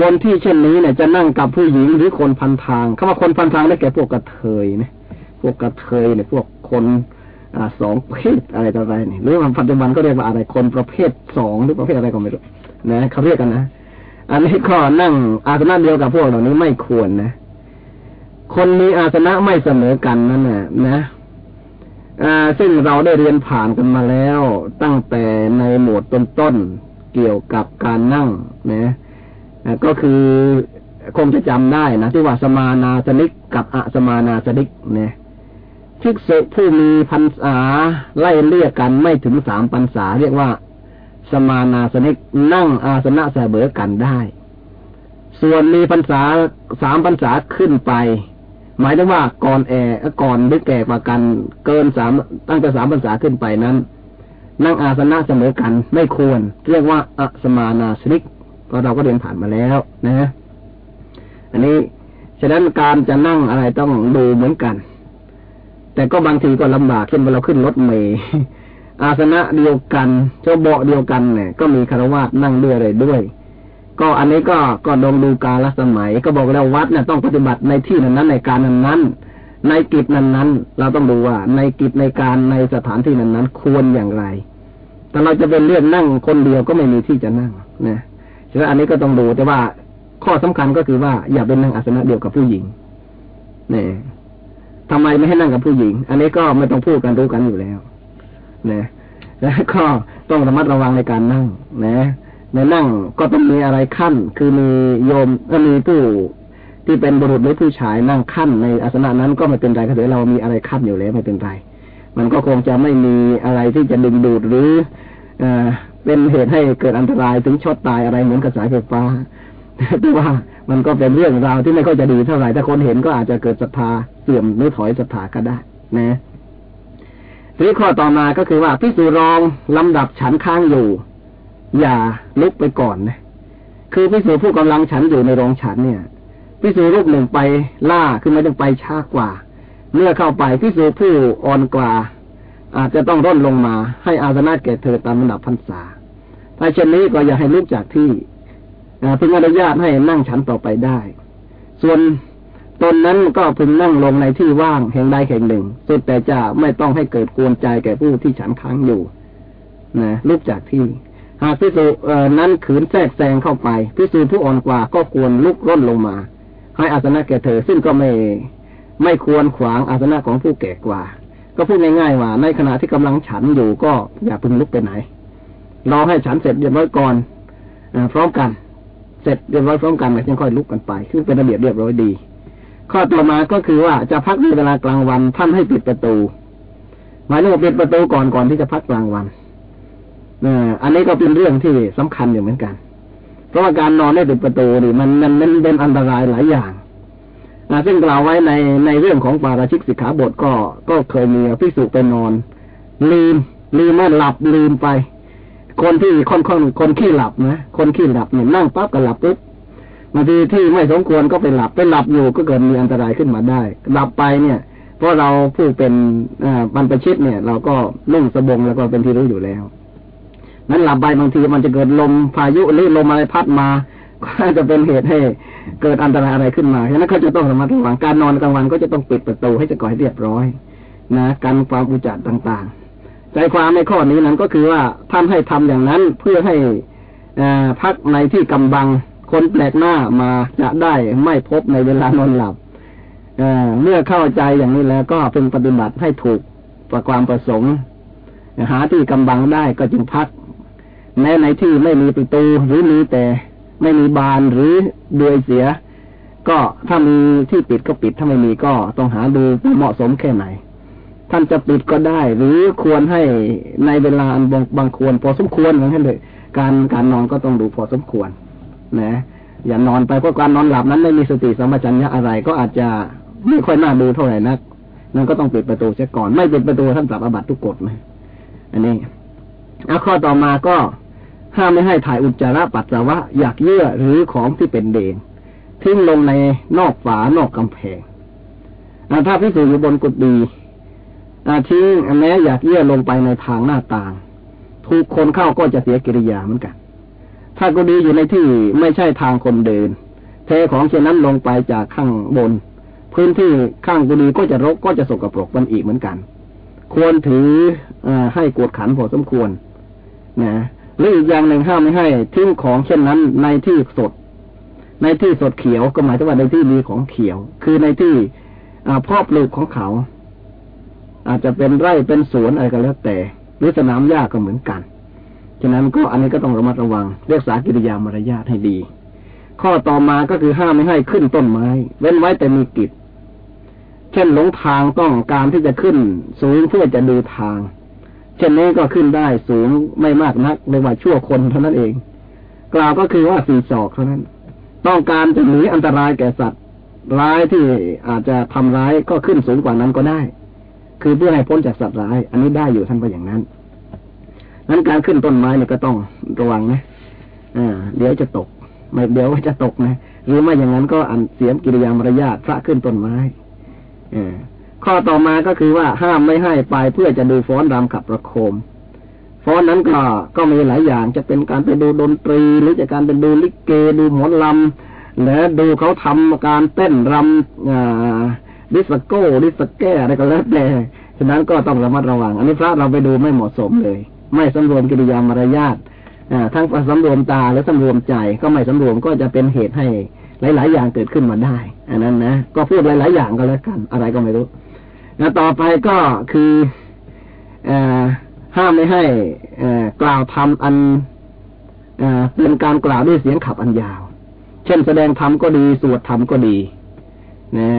A: บนที่เช่นนี้เนี่ยจะนั่งกับผู้หญิงหรือคนพันทางคำว่าคนพันทางได้แก่พวกกระเทยนะพวกกระเทยเนี่ยพวกคนอสองเพศอะไรต่ออะไรนี่หรือว่าปัจจุบันก็เรียกว่าอะไรคนประเภทสองหรือประเภทอะไรก็ไม่รู้นะเขาเรียกกันนะอันนี้ข้อนั่งอาสนะเดียวกับพวกเหล่านี้ไม่ควรนะ คนมีอาสนะไม่เสมอกันนั่นนะนะ ซึ่งเราได้เรียนผ่านกันมาแล้ว ตั้งแต่ในหมวดต้นๆเกี่ยวกับการนั่งนะก็คือคงจะจำได้นะที่ว่าสมานาสนิกกับอสมานาสนิกเนี่ยภิกษุผู้มีพรรษาไล่เลี่ยกันไม่ถึงสามพรรษา เรียกว่า สมานาสนิกนั่งอาสนะเสมอกันได้ ส่วนมีพรรษาสามพรรษาขึ้นไป หมายถึงว่าก่อนแอก่อนหรือแก่กว่ากันเกินสามตั้งแต่สามภาษาขึ้นไปนั้น นั่งอาสนะเสมอกันไม่ควร เรียกว่าอัสมานาสนิกก็เราก็เรียนผ่านมาแล้วนะอันนี้ฉะนั้นการจะนั่งอะไรต้องดูเหมือนกัน แต่ก็บางทีก็ลำบากเช่นเวลาเราขึ้นรถเมย์อาสนะเดียวกันเจ้าเบาะเดียวกันเนี่ยก็มีคารวะนั่งด้วยอะไรด้วย ก็อันนี้ก็ก็ดองดูกาลสมัย ก็บอกแล้ววัดเนี่ยต้องปฏิบัติในที่นั้นนั้นในการนั้นนั้นในกิจนั้นนั้นเราต้องดูว่า ในกิจในการในสถานที่นั้นนั้นควรอย่างไร แต่เราจะเป็นเรื่องนั่งคนเดียวก็ไม่มีที่จะนั่งนะฉะนั้นอันนี้ก็ต้องดูแต่ว่าข้อสำคัญก็คือว่าอย่าเป็นนั่งอาสนะเดียวกับผู้หญิงเนี่ยทำไมไม่ให้นั่งกับผู้หญิง อันนี้ก็ไม่ต้องพูดกันรู้กันอยู่แล้วนะแล้วก็ต้องระมัดระวังในการนั่งนะ ในนั่งก็ต้องมีอะไรขั้น คือมีโยมก็มีผู้ที่เป็นบุรุษหรือผู้ชายนั่งขั้นในอาสนะนั้นก็ไม่เป็นไรถ้าเกิดเรามีอะไรขั้นอยู่แล้วไม่เป็นไร มันก็คงจะไม่มีอะไรที่จะดึงดูดหรืออเป็นเหตุให้เกิดอันตรายถึงช็อตตายอะไรเหมือนกระแสไฟฟ้าแต่ว่ามันก็เป็นเรื่องราวที่ไม่ค่อยจะดีเท่าไหร่ถ้าคนเห็นก็อาจจะเกิดศรัทธาเสื่อมหรือถอยศรัทธาก็ได้ นะทีข้อต่อมาก็คือว่าพิสูรองลำดับฉันค้างอยู่ อย่าลุกไปก่อนนะคือพิสูจผู้กำลังฉันอยู่ในโรงฉันเนี่ยพิสูจรูปหนึ่งไปล่าคือไม่ต้องไปช้ากว่า เมื่อเข้าไปพิสูจผู้อ่อนกว่า อาจจะต้องร่นลงมาให้อาสนะแก่เธอตามระดับพรรษาถ้าเช่นนี้ก็อย่าให้ลุกจากที่พึงอนุญาตให้นั่งฉันต่อไปได้ ส่วนตนนั้นก็พึงนั่งลงในที่ว่างแห่งใดแห่งหนึ่ง สุดแต่จะไม่ต้องให้เกิดกวนใจแก่ผู้ที่ฉันค้างอยู่นะลุกจากที่ หากพิสูนั้นขืนแทรกแซงเข้าไปพิสูผู้อ่อนกว่าก็ควรลุกร่นลงมา ให้อาสนะแก่เธอซึ่งก็ไม่ไม่ควรขวางอาสนะของผู้แก่กว่า ก็พูดง่ายๆว่า ในขณะที่กำลังฉันอยู่ก็อย่าพึงลุกไปไหนรอให้ฉันเสร็จเรียบร้อยก่อนอพร้อมกัน เสร็จเรียบร้อยพร้อมกันแล้วจึงค่อยลุกกันไปคือเป็นระเบียบเรียบร้อยดี ข้อต่อมาก็คือว่าจะพักในเวลากลางวันท่านให้ปิดประตู หมายถึงปิดประตูก่อนก่อนที่จะพักกลางวัน อันนี้ก็เป็นเรื่องที่สำคัญอยู่เหมือนกัน เพราะว่าการนอนไม่ปิดประตูนี่มันมันมันเป็นอันตรายหลายอย่างซึ่งกล่าวไว้ในในเรื่องของปาราชิกสิกขาบทก็ก็เคยมีพิสุไปนอน ลืม ลืมไม่หลับลืมไป คนที่ค่อนข้างคนขี้หลับนะคนขี้หลับเนี่ยนั่งปั๊บก็หลับปุ๊บบางทีที่ไม่สมควรก็ไปหลับไปหลับอยู่ก็เกิดมีอันตรายขึ้นมาได้ หลับไปเนี่ย เพราะเราผู้เป็นบรรพชิตเนี่ย เราก็นุ่งสบงแล้วก็เป็นที่รู้อยู่แล้ว นั้นหลับไปบางทีมันจะเกิดลมพายุหรือลมอะไรพัดมา ก็จะเป็นเหตุให้เกิดอันตรายอะไรขึ้นมาฉะนั้นเขาจะต้องระมัดระวังการนอนกลางวันก็จะต้องปิดประตูให้จะก่อยเรียบร้อย นะการความอุจจาระต่างๆ ใจความในข้อนี้นั้นก็คือว่าท่านให้ทำอย่างนั้นเพื่อให้พักในที่กำบังคนแปลกหน้ามาจะได้ไม่พบในเวลานอนหลับเเมื่อเข้าใจอย่างนี้แล้วก็พึงปฏิบัติให้ถูกประความประสงค์หาที่กำบังได้ก็จึงพัก แม้ในที่ไม่มีประตูหรือมีแต่ไม่มีบานหรือด้วยเสีย ก็ถ้ามีที่ปิดก็ปิดถ้าไม่มีก็ต้องหาดูเหมาะสมแค่ไหน ท่านจะปิดก็ได้ หรือควรให้ในเวลาอันบางควร พอสมควรเหมือนกันเลยการการนอนก็ต้องดูพอสมควร นะ อย่านอนไปเพราะการนอนหลับนั้นไม่มีสติสัมปชัญญะอะไรก็อาจจะไม่ค่อยน่าดูเท่าไหร่นักนั่นก็ต้องปิดประตูเสียก่อน ไม่ปิดประตูท่านปรับอาบัตทุกกฎไหมอันนี้เอาข้อต่อมาก็ ห้ามไม่ให้ถ่ายอุจจาระปัสสาวะอยากเยื่อหรือของที่เป็นเดนทิ้งลงในนอกฝานอกกำแพงถ้าพิสูจน์อยู่บนกุฏิทิ้งแม้อยากเยื่อลงไปในทางหน้าต่าง ถูกคนเข้าก็จะเสียกิริยาเหมือนกัน ถ้ากุฏิอยู่ในที่ไม่ใช่ทางคนเดิน เทของเช่นนั้นลงไปจากข้างบน พื้นที่ข้างกุฏิก็จะรกก็จะสกปรกมันอีกเหมือนกัน ควรถืออให้กวดขันพอสมควร นะ หรืออีกอย่างหนึ่งห้ามไม่ให้ ทิ้งของเช่นนั้นในที่สด ในที่สดเขียวก็หมายถึงว่าในที่มีของเขียว คือในที่พ่อปลูกของเขา อาจจะเป็นไร่เป็นสวนอะไรก็แล้วแต่ หรือสนามหญ้าก็เหมือนกันฉะนั้นก็อันนี้ก็ต้องระมัดระวังเรียกษากิริยามารยาทให้ดี ข้อต่อมาก็คือห้ามไม่ให้ขึ้นต้นไม้ เว้นไว้แต่มีกิจ เช่นหลงทางต้องการที่จะขึ้น สูงเพื่อจะดูทาง เช่นนี้ก็ขึ้นได้สูงไม่มากนักในว่าชั่วคนเท่านั้นเอง กล่าวก็คือว่าสี่ศอกเท่านั้น ต้องการจะหนีอันตรายแก่สัตว์ ร้ายที่อาจจะทำร้ายก็ขึ้นสูงกว่านั้นก็ได้ คือเพื่อให้พ้นจากสัตว์ร้าย อันนี้ได้อยู่ท่านก็อย่างนั้นนั้นการขึ้นต้นไม้เนี่ยก็ต้องระวังนะอ่าเดี๋ยวจะตก ไม่เดี๋ยวจะตกนะหรือไม่อย่างนั้นก็อันเสียมกิริยามารยาทพระขึ้นต้นไม้อ ข้อต่อมาก็คือว่าห้ามไม่ให้ไปเพื่อจะดูฟ้อนรำขับประโคม ฟ้อนนั้นก็ก็มีหลายอย่างจะเป็นการไปดูดนตรี หรือจะการเป็นดูลิเกดูหมอลำและดูเขาทำการเต้นรำดิสโก้ดิสแก้อะไรก็แล้วแต่ฉะนั้นก็ต้องระมัดระวัง อันนี้พระเราไปดูไม่เหมาะสมเลย ไม่สำรวมกิริยามารยาททั้งสำรวมตาและสำรวมใจก็ไม่สำรวมก็จะเป็นเหตุให้หลาย ๆ อย่างเกิดขึ้นมาได้ อันนั้นนะก็พูดหลาย ๆ อย่างก็แล้วกัน อะไรก็ไม่รู้ แล้วต่อไปก็คืออห้ามไม่ให้กล่าวทำอันเป็นการกล่าวด้วยเสียงขับอันยาว เช่นแสดงธรรมก็ดี สวดธรรมก็ดีนะ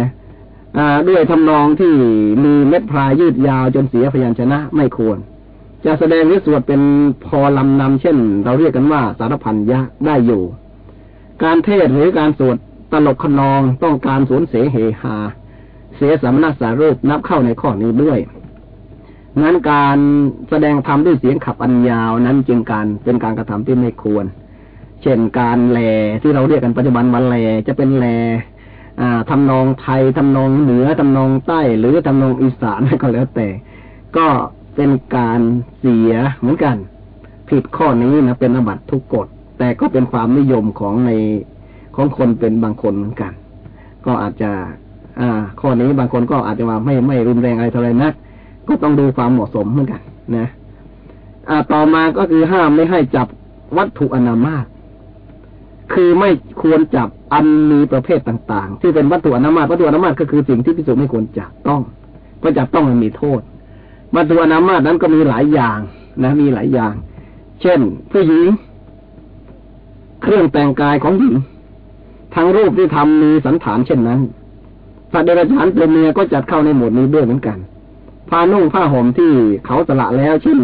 A: ด้วยทำนองที่มีเม็ดพรายยืดยาวจนเสียพยัญชนะไม่ควร จะแสดงหรือสวดเป็นพอลำนำเช่น เราเรียกกันว่าสารพันยะได้อยู่ การเทศหรือการสวดตลกขนองต้องการสวนเสเฮฮา เสียสมณสารูปนับเข้าในข้อนี้ด้วยนั้นการแสดงธรรมด้วยเสียงขับอันยาวนั้นจึงการเป็นการกระทำที่ไม่ควร เช่นการแหล่ที่เราเรียกกันปัจจุบันวันแลจะเป็นแหล่ทำนองไทยทำนองเหนือทำนองใต้หรือทำนองอีสานก็แล้วแต่ ก็เป็นการเสียเหมือนกัน ผิดข้อนี้นะเป็นอบัตทุกกฎ แต่ก็เป็นความนิยมของในของคนเป็นบางคนเหมือนกัน ก็อาจจะ อ่า ข้อนี้บางคนก็อาจจะว่าไม่ไม่รุนแรงอะไรเท่าไรนักก็ต้องดูความเหมาะสมเหมือนกันนะอ่าต่อมาก็คือห้ามไม่ให้จับวัตถุอนามาตคือไม่ควรจับอันมีประเภทต่าง ๆ ที่เป็นวัตถุอนามาตวัตถุอนามาตก็คือสิ่งที่พิสูจน์ไม่ควรจับต้องเพราะจับต้องมันมีโทษวัตถุอนามาตนั้นก็มีหลายอย่างนะ มีหลายอย่าง เช่น ผู้หญิง เครื่องแต่งกายของหญิง ทั้งรูปที่ทำมีสันฐานเช่นนั้น พระเดรัจฉานเป็นเมียก็จัดเข้าในหมวดนี้ด้วยเหมือนกันผ้านุ่งผ้าห่มที่เขาสละแล้วเช่น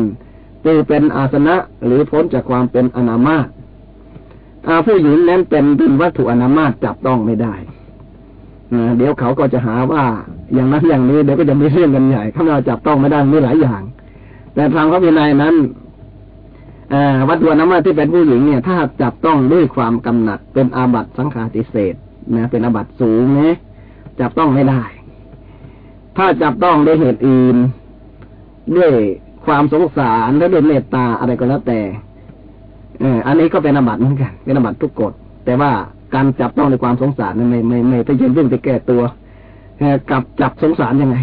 A: ตือเป็นอาสนะหรือพ้นจากความเป็นอนามาตอาผู้หญิงนั้นเป็นเป็นวัตถุอนามาตจับต้องไม่ได้เดี๋ยวเขาก็จะหาว่าอย่างนั้นอย่างนี้เดี๋ยวก็จะมีเรื่องกันใหญ่ข้าเราจับต้องไม่ได้มีหลายอย่าง แต่ทางพระวินัยนั้นวัตถุอนามาตที่เป็นผู้หญิงเนี่ย ถ้าจับต้องด้วยความกำหนัดเป็นอาบัตสังฆาติเศษนะเป็นอาบัตสูงเนี่ จับต้องไม่ได้ ถ้าจับต้องด้วยเหตุอื่น ด้วยความสงสารและด้วยเมตตาอะไรก็แล้วแต่เอออันนี้ก็เป็นอบัติเหมือนกันเป็นอบัติทุกกฎ แต่ว่าการจับต้องในความสงสารนั้นไม่ไม่ไม่ไปเช่นเรื่องไปแก้ตัวกับจับสงสารยังไง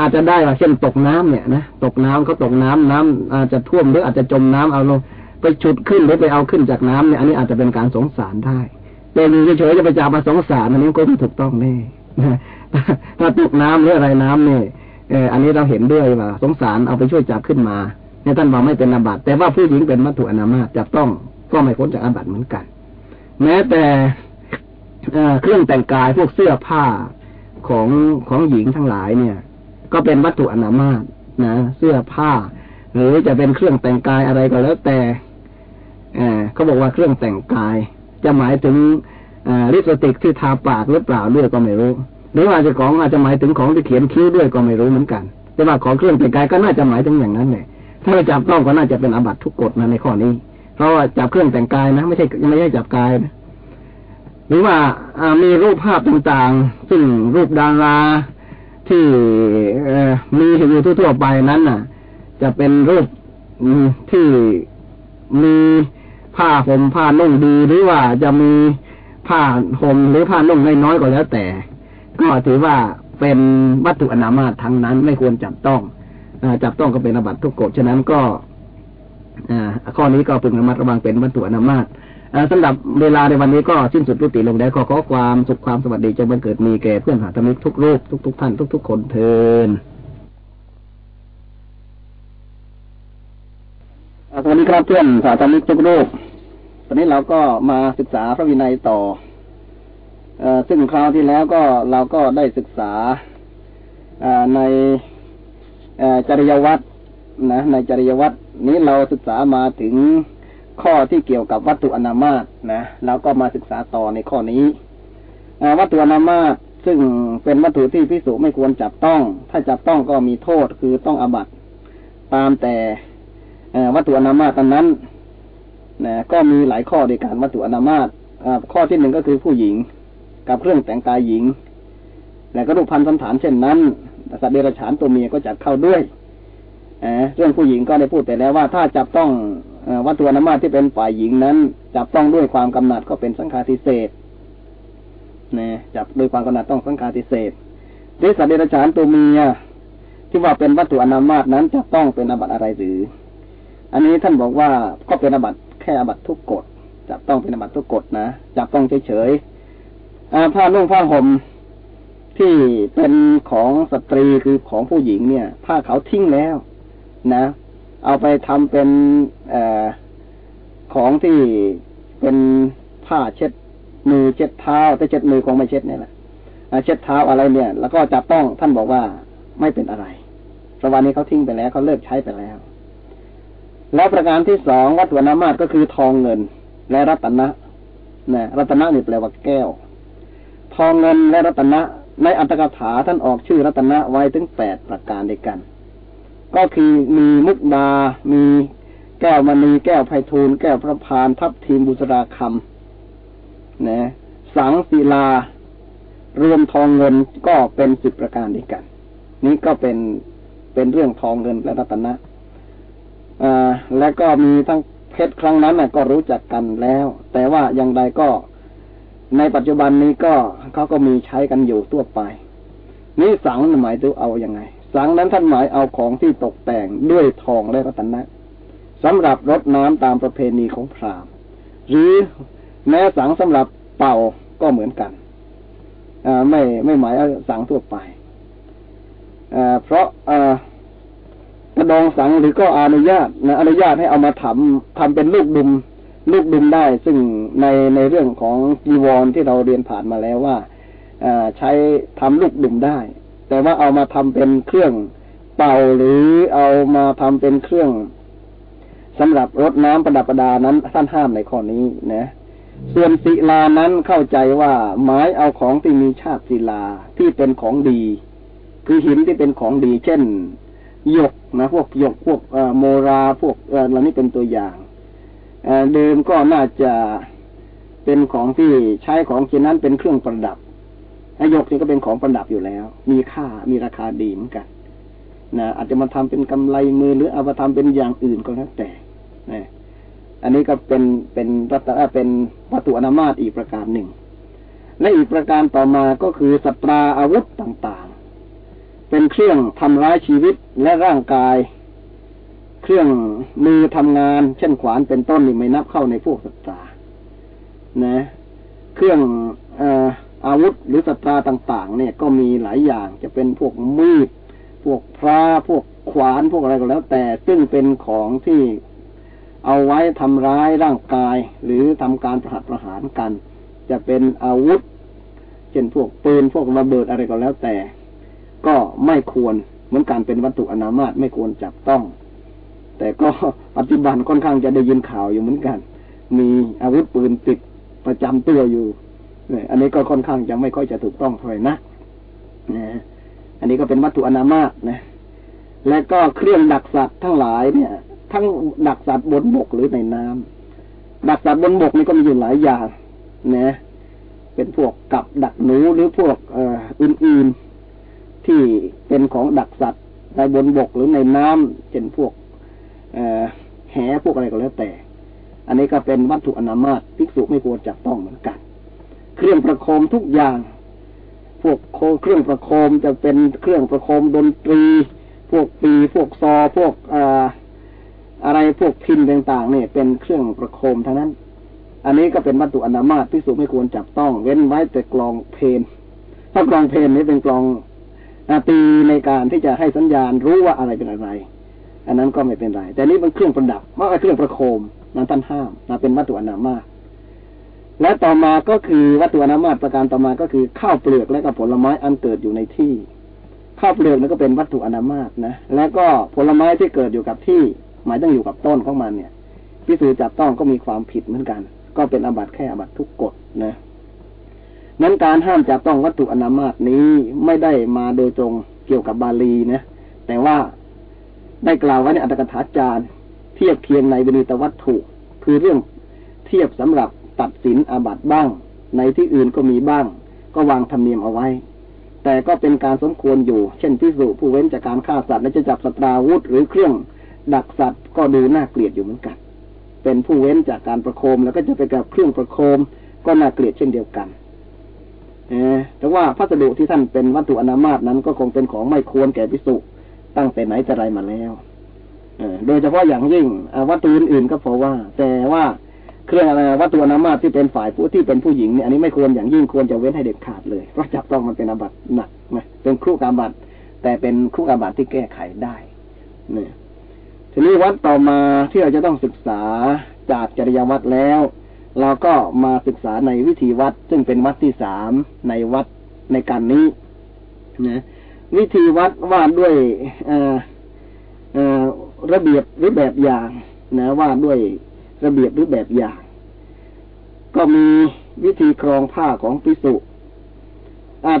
A: อาจจะได้ว่าเช่นตกน้ำเนี่ยนะตกน้ำเขาตกน้ำน้ำอาจจะท่วมหรืออาจจะจมน้ำเอาลง ไปฉุดขึ้นหรือไปเอาขึ้นจากน้ำเนี่ยอันนี้อาจจะเป็นการสงสารได้ แต่เฉยๆจะไปจับมาสงสารอันนี้ก็ไม่ถูกต้องแน่ถ้าตกน้ำหรืออะไรน้ำเนี่ยเอออันนี้เราเห็นด้วยว่าสงสารเอาไปช่วยจับขึ้นมาเนี่ยท่านบอกไม่เป็นอาบัติแต่ว่าผู้หญิงเป็นวัตถุอนามาจับต้องก็ไม่พ้นจากอาบัติเหมือนกัน แม้แต่เครื่องแต่งกายพวกเสื้อผ้าของของหญิงทั้งหลายเนี่ย ก็เป็นวัตถุอนามาตนะเสื้อผ้า หรือจะเป็นเครื่องแต่งกายอะไรก็แล้วแต่เขาบอกว่าเครื่องแต่งกาย จะหมายถึงลิปสติกที่ทาปากหรือเปล่าด้วยก็ไม่รู้ หรือว่าจะของอาจจะหมายถึงของที่เขียนคิ้วด้วยก็ไม่รู้เหมือนกัน แต่ว่าของเครื่องแต่งกายก็น่าจะหมายถึงอย่างนั้นเลยถ้าเราจับต้องก็น่าจะเป็นอาบัตทุกกฎนะในข้อนี้ เพราะว่าจับเครื่องแต่งกายนะไม่ใช่ไม่ใช่จับกายนะหรือว่ามีรูปภาพต่างๆ ซึ่งรูปดาราที่มีอยู่ทั่วๆไปนั้นน่ะ จะเป็นรูปที่มี ผ้าห่มผ้านุ่งดีหรือว่าจะมีผ้าห่มหรือผ้านุ่งน้อยๆก็แล้วแต่ ก็ถือว่าเป็นวัตถุอนามาตทั้งนั้นไม่ควรจับต้องอจับต้องก็เป็นอบัตทุกกฎฉะนั้นก็ข้อนี้ก็พึงระมัดระวังเป็นวัตถุอนามาตสำหรับเวลาในวันนี้ก็สิ้นสุดรุติลงแล้วขอขอความสุขความสวัสดีจงบังเกิดมีแก่เพื่อนหาธรรมิกทุกรูปทุก ๆ ท่านทุก ๆ คนเทิน สวัสดีครับเพื่อนสาธมิกทุกรูปตอนนี้เราก็มาศึกษาพระวินัยต่อซึ่งคราวที่แล้วก็เราก็ได้ศึกษาในจริยวัตรนะ ในจริยวัตรนี้เราศึกษามาถึงข้อที่เกี่ยวกับวัตถุอนามาตนะเราก็มาศึกษาต่อในข้อนี้วัตถุอนามาตซึ่งเป็นวัตถุที่พิสูจไม่ควรจับต้อง ถ้าจับต้องก็มีโทษคือต้องอบัตตามแต่ วัตถุอนามาตนั้นนะก็มีหลายข้อในการวัตถุอนามาตข้อที่หนึ่งก็คือผู้หญิง กับเครื่องแต่งกายหญิง และก็รูปพันธ์สันฐานเช่นนั้นสัตว์เดรัจฉานตัวเมียก็จัดเข้าด้วยเรื่องผู้หญิงก็ได้พูดไปแล้วว่าถ้าจับต้องวัตถุอนามาตที่เป็นฝ่ายหญิงนั้น จับต้องด้วยความกำหนัดก็เป็นสังฆาทิเศษนะจับด้วยความกำหนัดต้องสังฆาทิเศษที่สัตว์เดรัจฉานตัวเมียที่ว่าเป็นวัตถุอนามาตนั้นจะต้องเป็นอบัตอะไรหรือ อันนี้ท่านบอกว่าก็เป็นอบัตแค่อบัตทุกกฎจับต้องเป็นอบัตทุกกฎนะจับต้องเฉยผ้านุ่งผ้าห่มที่เป็นของสตรีคือของผู้หญิงเนี่ย ผ้าเขาทิ้งแล้ว นะ เอาไปทำเป็นอของที่เป็นผ้าเช็ดมือเช็ดเท้าแต่เช็ดมือคงไม่เช็ดเนี่ยแหละเช็ดเท้าอะไรเนี่ย แล้วก็จับต้องท่านบอกว่าไม่เป็นอะไรเพราะวันนี้เขาทิ้งไปแล้วเขาเลิกใช้ไปแล้ว แล้วประการที่สองวัตถุนามาตก็คือทองเงิน และรัตนะนะรัตนะนี่แปลว่าแก้ว ทองเงินและรัตนะ ในอัตถกถาท่านออกชื่อรัตนะไว้ถึงแปดประการด้วยกัน ก็คือมีมุกดา มีแก้วมณีแก้วไพฑูรย์แก้วพระพานทับทีมบุษราคำนะสังศิลารวมทองเงินก็เป็นสิบประการด้วยกัน นี้ก็เป็นเป็นเรื่องทองเงินและรัตนะ อและก็มีทั้งเพชรครั้งนั้นก็รู้จักกันแล้ว แต่ว่าอย่างใดก็ในปัจจุบันนี้ก็เขาก็มีใช้กันอยู่ทั่วไป นี่สังหมายถึงเอาอยัางไง สังนั้นท่านหมายเอาของที่ตกแต่งด้วยทองและรัตนะสำหรับรดน้ำตามประเพณีของพราหมณ์ หรือแม้สังสำหรับเป่าก็เหมือนกันอไม่ไม่หมายเอาสังทั่วไปเพราะ กระดองสังหรือก็อนุญาตนะอนุญาตให้เอามาทำทำเป็นลูกดุม ลูกดุมได้ ซึ่งในในเรื่องของจีวรที่เราเรียนผ่านมาแล้วว่าใช้ทำลูกดุมได้ แต่ว่าเอามาทำเป็นเครื่องเป่าหรือเอามาทำเป็นเครื่องสำหรับรดน้ำประดับประดานั้นท่านห้ามในข้อนี้นะส่วนศิลานั้นเข้าใจว่าหมายเอาของที่มีชาติศิลาที่เป็นของดี คือหินที่เป็นของดี เช่น หยกนะพวกหยกพวกโมราพวกเหล่านี้เป็นตัวอย่างเดิมก็น่าจะเป็นของที่ใช้ของชนนั้นเป็นเครื่องประดับหยกนี่ก็เป็นของประดับอยู่แล้ว มีค่ามีราคาดีเหมือนกันนะอาจจะมาทำเป็นกำไรมือหรือเอามาทำเป็นอย่างอื่นก็แล้วแต่นะอันนี้ก็เป็นเป็นรัตเป็นวัตถุอนามาตอีกประการหนึ่ง และอีกประการต่อมาก็คือสตราอาวุธต่าง เป็นเครื่องทำร้ายชีวิตและร่างกาย เครื่องมือทำงาน เช่นขวานเป็นต้นนี่ไม่นับเข้าในพวกสตรานะ เครื่องอาวุธหรือสตราต่าง ๆ เนี่ยก็มีหลายอย่างจะเป็นพวกมีดพวกพระพวกขวานพวกอะไรก็แล้ว แต่ซึ่งเป็นของที่เอาไว้ทำร้ายร่างกาย หรือทำการประหัตประหารกัน จะเป็นอาวุธ เช่นพวกปืนพวกระเบิดอะไรก็แล้วแต่ ก็ไม่ควรเหมือนการเป็นวัตถุอนามาตไม่ควรจับต้อง แต่ก็ปัจจุบันค่อนข้างจะได้ยินข่าวอยู่เหมือนกัน มีอาวุธปืนติดประจำตัวอยู่อันนี้ก็ค่อนข้างจะไม่ค่อยจะถูกต้องเท่าไหร่นะนะอันนี้ก็เป็นวัตถุอนามาตนะ และก็เครื่องดักสัตว์ทั้งหลายเนี่ย ทั้งดักสัตว์บนบกหรือในน้ำดักสัตว์บนบกนี่ก็มีอยู่หลายอย่างนะ เป็นพวกกับดักหนูหรือพวกเอ่ออื่นๆ ที่เป็นของดักสัตว์ในบนบกหรือในน้ำเช่นพวกอ่อแหพวกอะไรก็แล้วแต่ อันนี้ก็เป็นวัตถุอนามาตภิกษุไม่ควรจับต้องเหมือนกัน เครื่องประโคมทุกอย่าง พวกโคเครื่องประโคมจะเป็นเครื่องประโคมดนตรี พวกปีพวกซอพวกออะไรพวกพินต่างๆเนี่ยเป็นเครื่องประโคมทั้งนั้น อันนี้ก็เป็นวัตถุอนามาตที่สุไม่ควรจับต้อง เว้นไว้แต่กลองเพนถ้ากลองเพนนี้เป็นกลอง ตีในการที่จะให้สัญญาณรู้ว่าอะไรเป็นอะไร อันนั้นก็ไม่เป็นไร แต่นี้มันเครื่องประดับว่าเครื่องประโคมนั้นท่านห้ามนะเป็นวัตถุอนามาตและต่อมาก็คือวัตถุอนามาตประการต่อมาก็คือข้าวเปลือกและก็ผลไม้อันเกิดอยู่ในที่ข้าวเปลือกนั่นก็เป็นวัตถุอนามาตนะและก็ผลไม้ที่เกิดอยู่กับที่ หมายต้องอยู่กับต้นของมันเนี่ยพิสูจจับต้องก็มีความผิดเหมือนกัน ก็เป็นอาบัตแค่อาบัตทุกกฎนะ นั้นการห้ามจับต้องวัตถุอนามาตนี้ไม่ได้มาโดยตรงเกี่ยวกับบาลีนะ แต่ว่าได้กล่าวไว้ในอัตถกถาจารย์ เทียบเคียงในวินิตวัตถุ คือเรื่องเทียบสำหรับตัดสินอาบัตบ้าง ในที่อื่นก็มีบ้าง ก็วางธรรมเนียมเอาไว้ แต่ก็เป็นการสมควรอยู่ เช่นพิสูผู้เว้นจากการฆ่าสัตว์และจะจับสตราวุธหรือเครื่องดักสัตว์ก็ดูน่าเกลียดอยู่เหมือนกัน เป็นผู้เว้นจากการประโคมแล้วก็จะไปกับเครื่องประโคมก็น่าเกลียดเช่นเดียวกัน แต่ว่าพัสดุที่ท่านเป็นวัตถุอนามาตนั้นก็คงเป็นของไม่ควรแก่พิสุตั้งแต่ไหนแต่ไรมาแล้วโดยเฉพาะอย่างยิ่งวัตถุอื่นๆก็พราะว่า แต่ว่าเครื่องอะไรวัตถุอนามาตที่เป็นฝ่ายผู้ที่เป็นผู้หญิงเนี่ยอันนี้ไม่ควรอย่างยิ่งควรจะเว้นให้เด็ดขาดเลยเพราะจับต้องมันเป็นอาบัตหนักนะเป็นครุกอาบัตแต่เป็นครุกอาบัตที่แก้ไขได้เนี่ยทีนี้วัดต่อมาที่เราจะต้องศึกษาจากจริยวัดแล้ว เราก็มาศึกษาในวิธีวัด ซึ่งเป็นวัดที่สามในวัดในการนี้นะวิธีวัดว่าด้วยระเบียบหรือแบบอย่างนะว่าด้วยระเบียบหรือแบบอย่าง ก็มีวิธีครองผ้าของพิสุ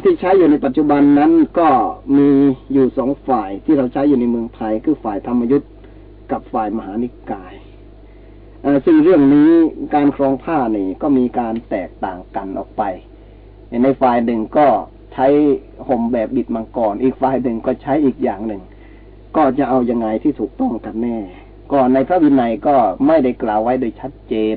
A: ที่ใช้อยู่ในปัจจุบันนั้นก็มีอยู่สองฝ่ายที่เราใช้อยู่ในเมืองไทย คือฝ่ายธรรมยุทธ์กับฝ่ายมหานิกาย ซึ่งเรื่องนี้การครองผ้านี่ก็มีการแตกต่างกันออกไป ในฝ่ายหนึ่งก็ใช้ห่มแบบบิดมังกร อีกฝ่ายหนึ่งก็ใช้อีกอย่างหนึ่ง ก็จะเอาอยัางไงที่ถูกต้องกันแน่ ก็ในพระวินัยก็ไม่ได้กล่าวไว้โดยชัดเจน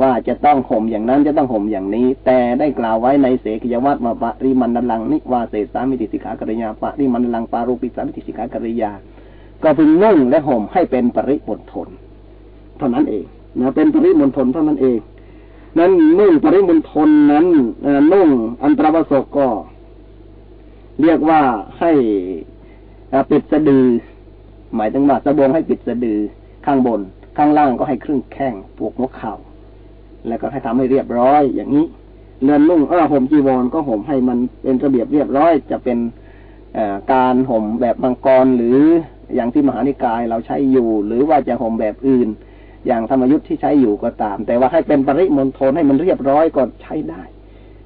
A: ว่าจะต้องห่มอย่างนั้นจะต้องห่มอย่างนี้ แต่ได้กล่าวไว้ในเสกยวัตมาปริมันนลังนิวาเสสามิติสิกากริยาปริมันนลังปารุปิสามิติสิกากริยา ก็พึงนุ่งและห่มให้เป็นปริปทน เท่านั้นเองนะเป็นปริมณฑลเท่านั้นเอง นั้นนุ่งปริมณฑลนั้นนุ่งอันตรวสกก็ เรียกว่าให้ปิดสะดือ หมายถึงว่าสะบงให้ปิดสะดือข้างบน ข้างล่างก็ให้ครึ่งแข้งปวกหัวเข่าแล้วก็ให้ทำให้เรียบร้อยอย่างนี้เรือนนุ่งเออห่มจีวรก็ห่มให้มันเป็นระเบียบเรียบร้อย จะเป็นการห่มแบบมังกรหรืออย่างที่มหานิกายเราใช้อยู่ หรือว่าจะห่มแบบอื่น อย่างธรรมยุทธ์ที่ใช้อยู่ก็ตาม แต่ว่าให้เป็นปริมณฑลให้มันเรียบร้อยก็ใช้ได้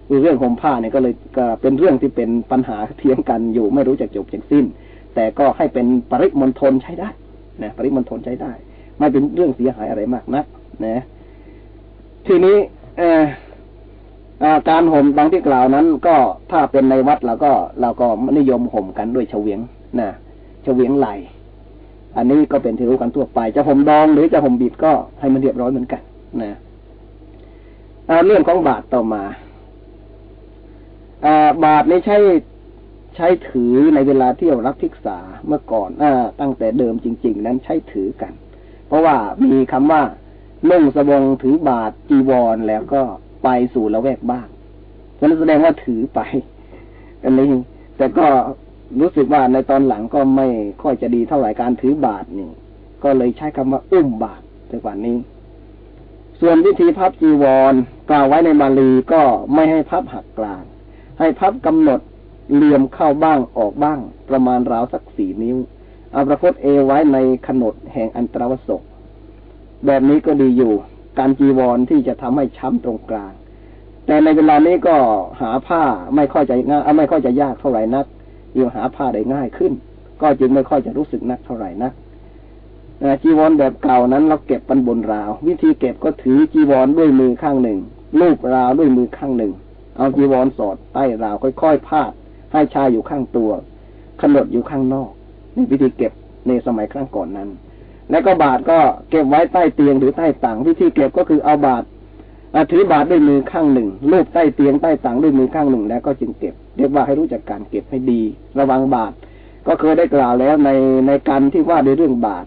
A: คือเรื่องห่มผ้าเนี่ยก็เลยก็เป็นเรื่องที่เป็นปัญหาเทียงกันอยู่ไม่รู้จักจบจากสิ้น แต่ก็ให้เป็นปริมณฑลใช้ได้นะปริมณฑลใช้ได้ ไม่เป็นเรื่องเสียหายอะไรมากนักนะทีนี้ เออการห่มดังที่กล่าวนั้น ก็ถ้าเป็นในวัดเราก็เราก็นิยมห่มกันด้วยเฉวียงนะเฉวียงไหล อันนี้ก็เป็นที่รู้กันทั่วไป จะห่มดองหรือจะห่มบิดก็ให้มันเรียบร้อยเหมือนกันนะเรื่องของบาทต่อมาอบาทนี้ใช้ใช้ถือในเวลาที่เรารับภิกษาเมื่อก่อนอตั้งแต่เดิมจริง ๆ นั้นใช้ถือกัน เพราะว่ามีคำว่านุ่งสบงถือบาทจีวรแล้วก็ไปสู่ละแวกบ้านฉะนั้นแสดงว่าถือไปอันนี้แต่ก็ รู้สึกว่าในตอนหลังก็ไม่ค่อยจะดีเท่าไหร่การถือบาทนี่ ก็เลยใช้คำว่าอุ้มบาทในวันนี้ ส่วนวิธีพับจีวรกล่าวไว้ในบาลีก็ไม่ให้พับหักกลาง ให้พับกำหนดเหลี่ยมเข้าบ้างออกบ้าง ประมาณราวสักสี่นิ้วเอาประคตเอไว้ในขนดแห่งอันตรวสกแบบนี้ก็ดีอยู่ การจีวรที่จะทำให้ช้ำตรงกลาง แต่ในเวลานี้ก็หาผ้าไม่ค่อยจะง่ายไม่ค่อยจะยากเท่าไหร่นัก ยิ่งหาผ้าได้ง่ายขึ้น ก็จึงไม่ค่อยจะรู้สึกนักเท่าไหร่นักจีวรแบบเก่านั้นเราเก็บปันบนราว วิธีเก็บก็ถือจีวรด้วยมือข้างหนึ่งลูกราวด้วยมือข้างหนึ่ง เอาจีวรสอดใต้ราวค่อยๆพาด ให้ชายอยู่ข้างตัวขนดอยู่ข้างนอกนี่วิธีเก็บในสมัยครั้งก่อนนั้น แล้วก็บาทก็เก็บไว้ใต้เตียงหรือใต้ต่างวิธีเก็บก็คือเอาบาท ถือบาทด้วยมือข้างหนึ่งลูบใต้เตียงใต้ต่างด้วยมือข้างหนึ่งแล้วก็จึงเก็บ เรียกว่าให้รู้จักการเก็บให้ดี ระวังบาทก็เคยได้กล่าวแล้วในในการที่ว่าด้วยเรื่องบาท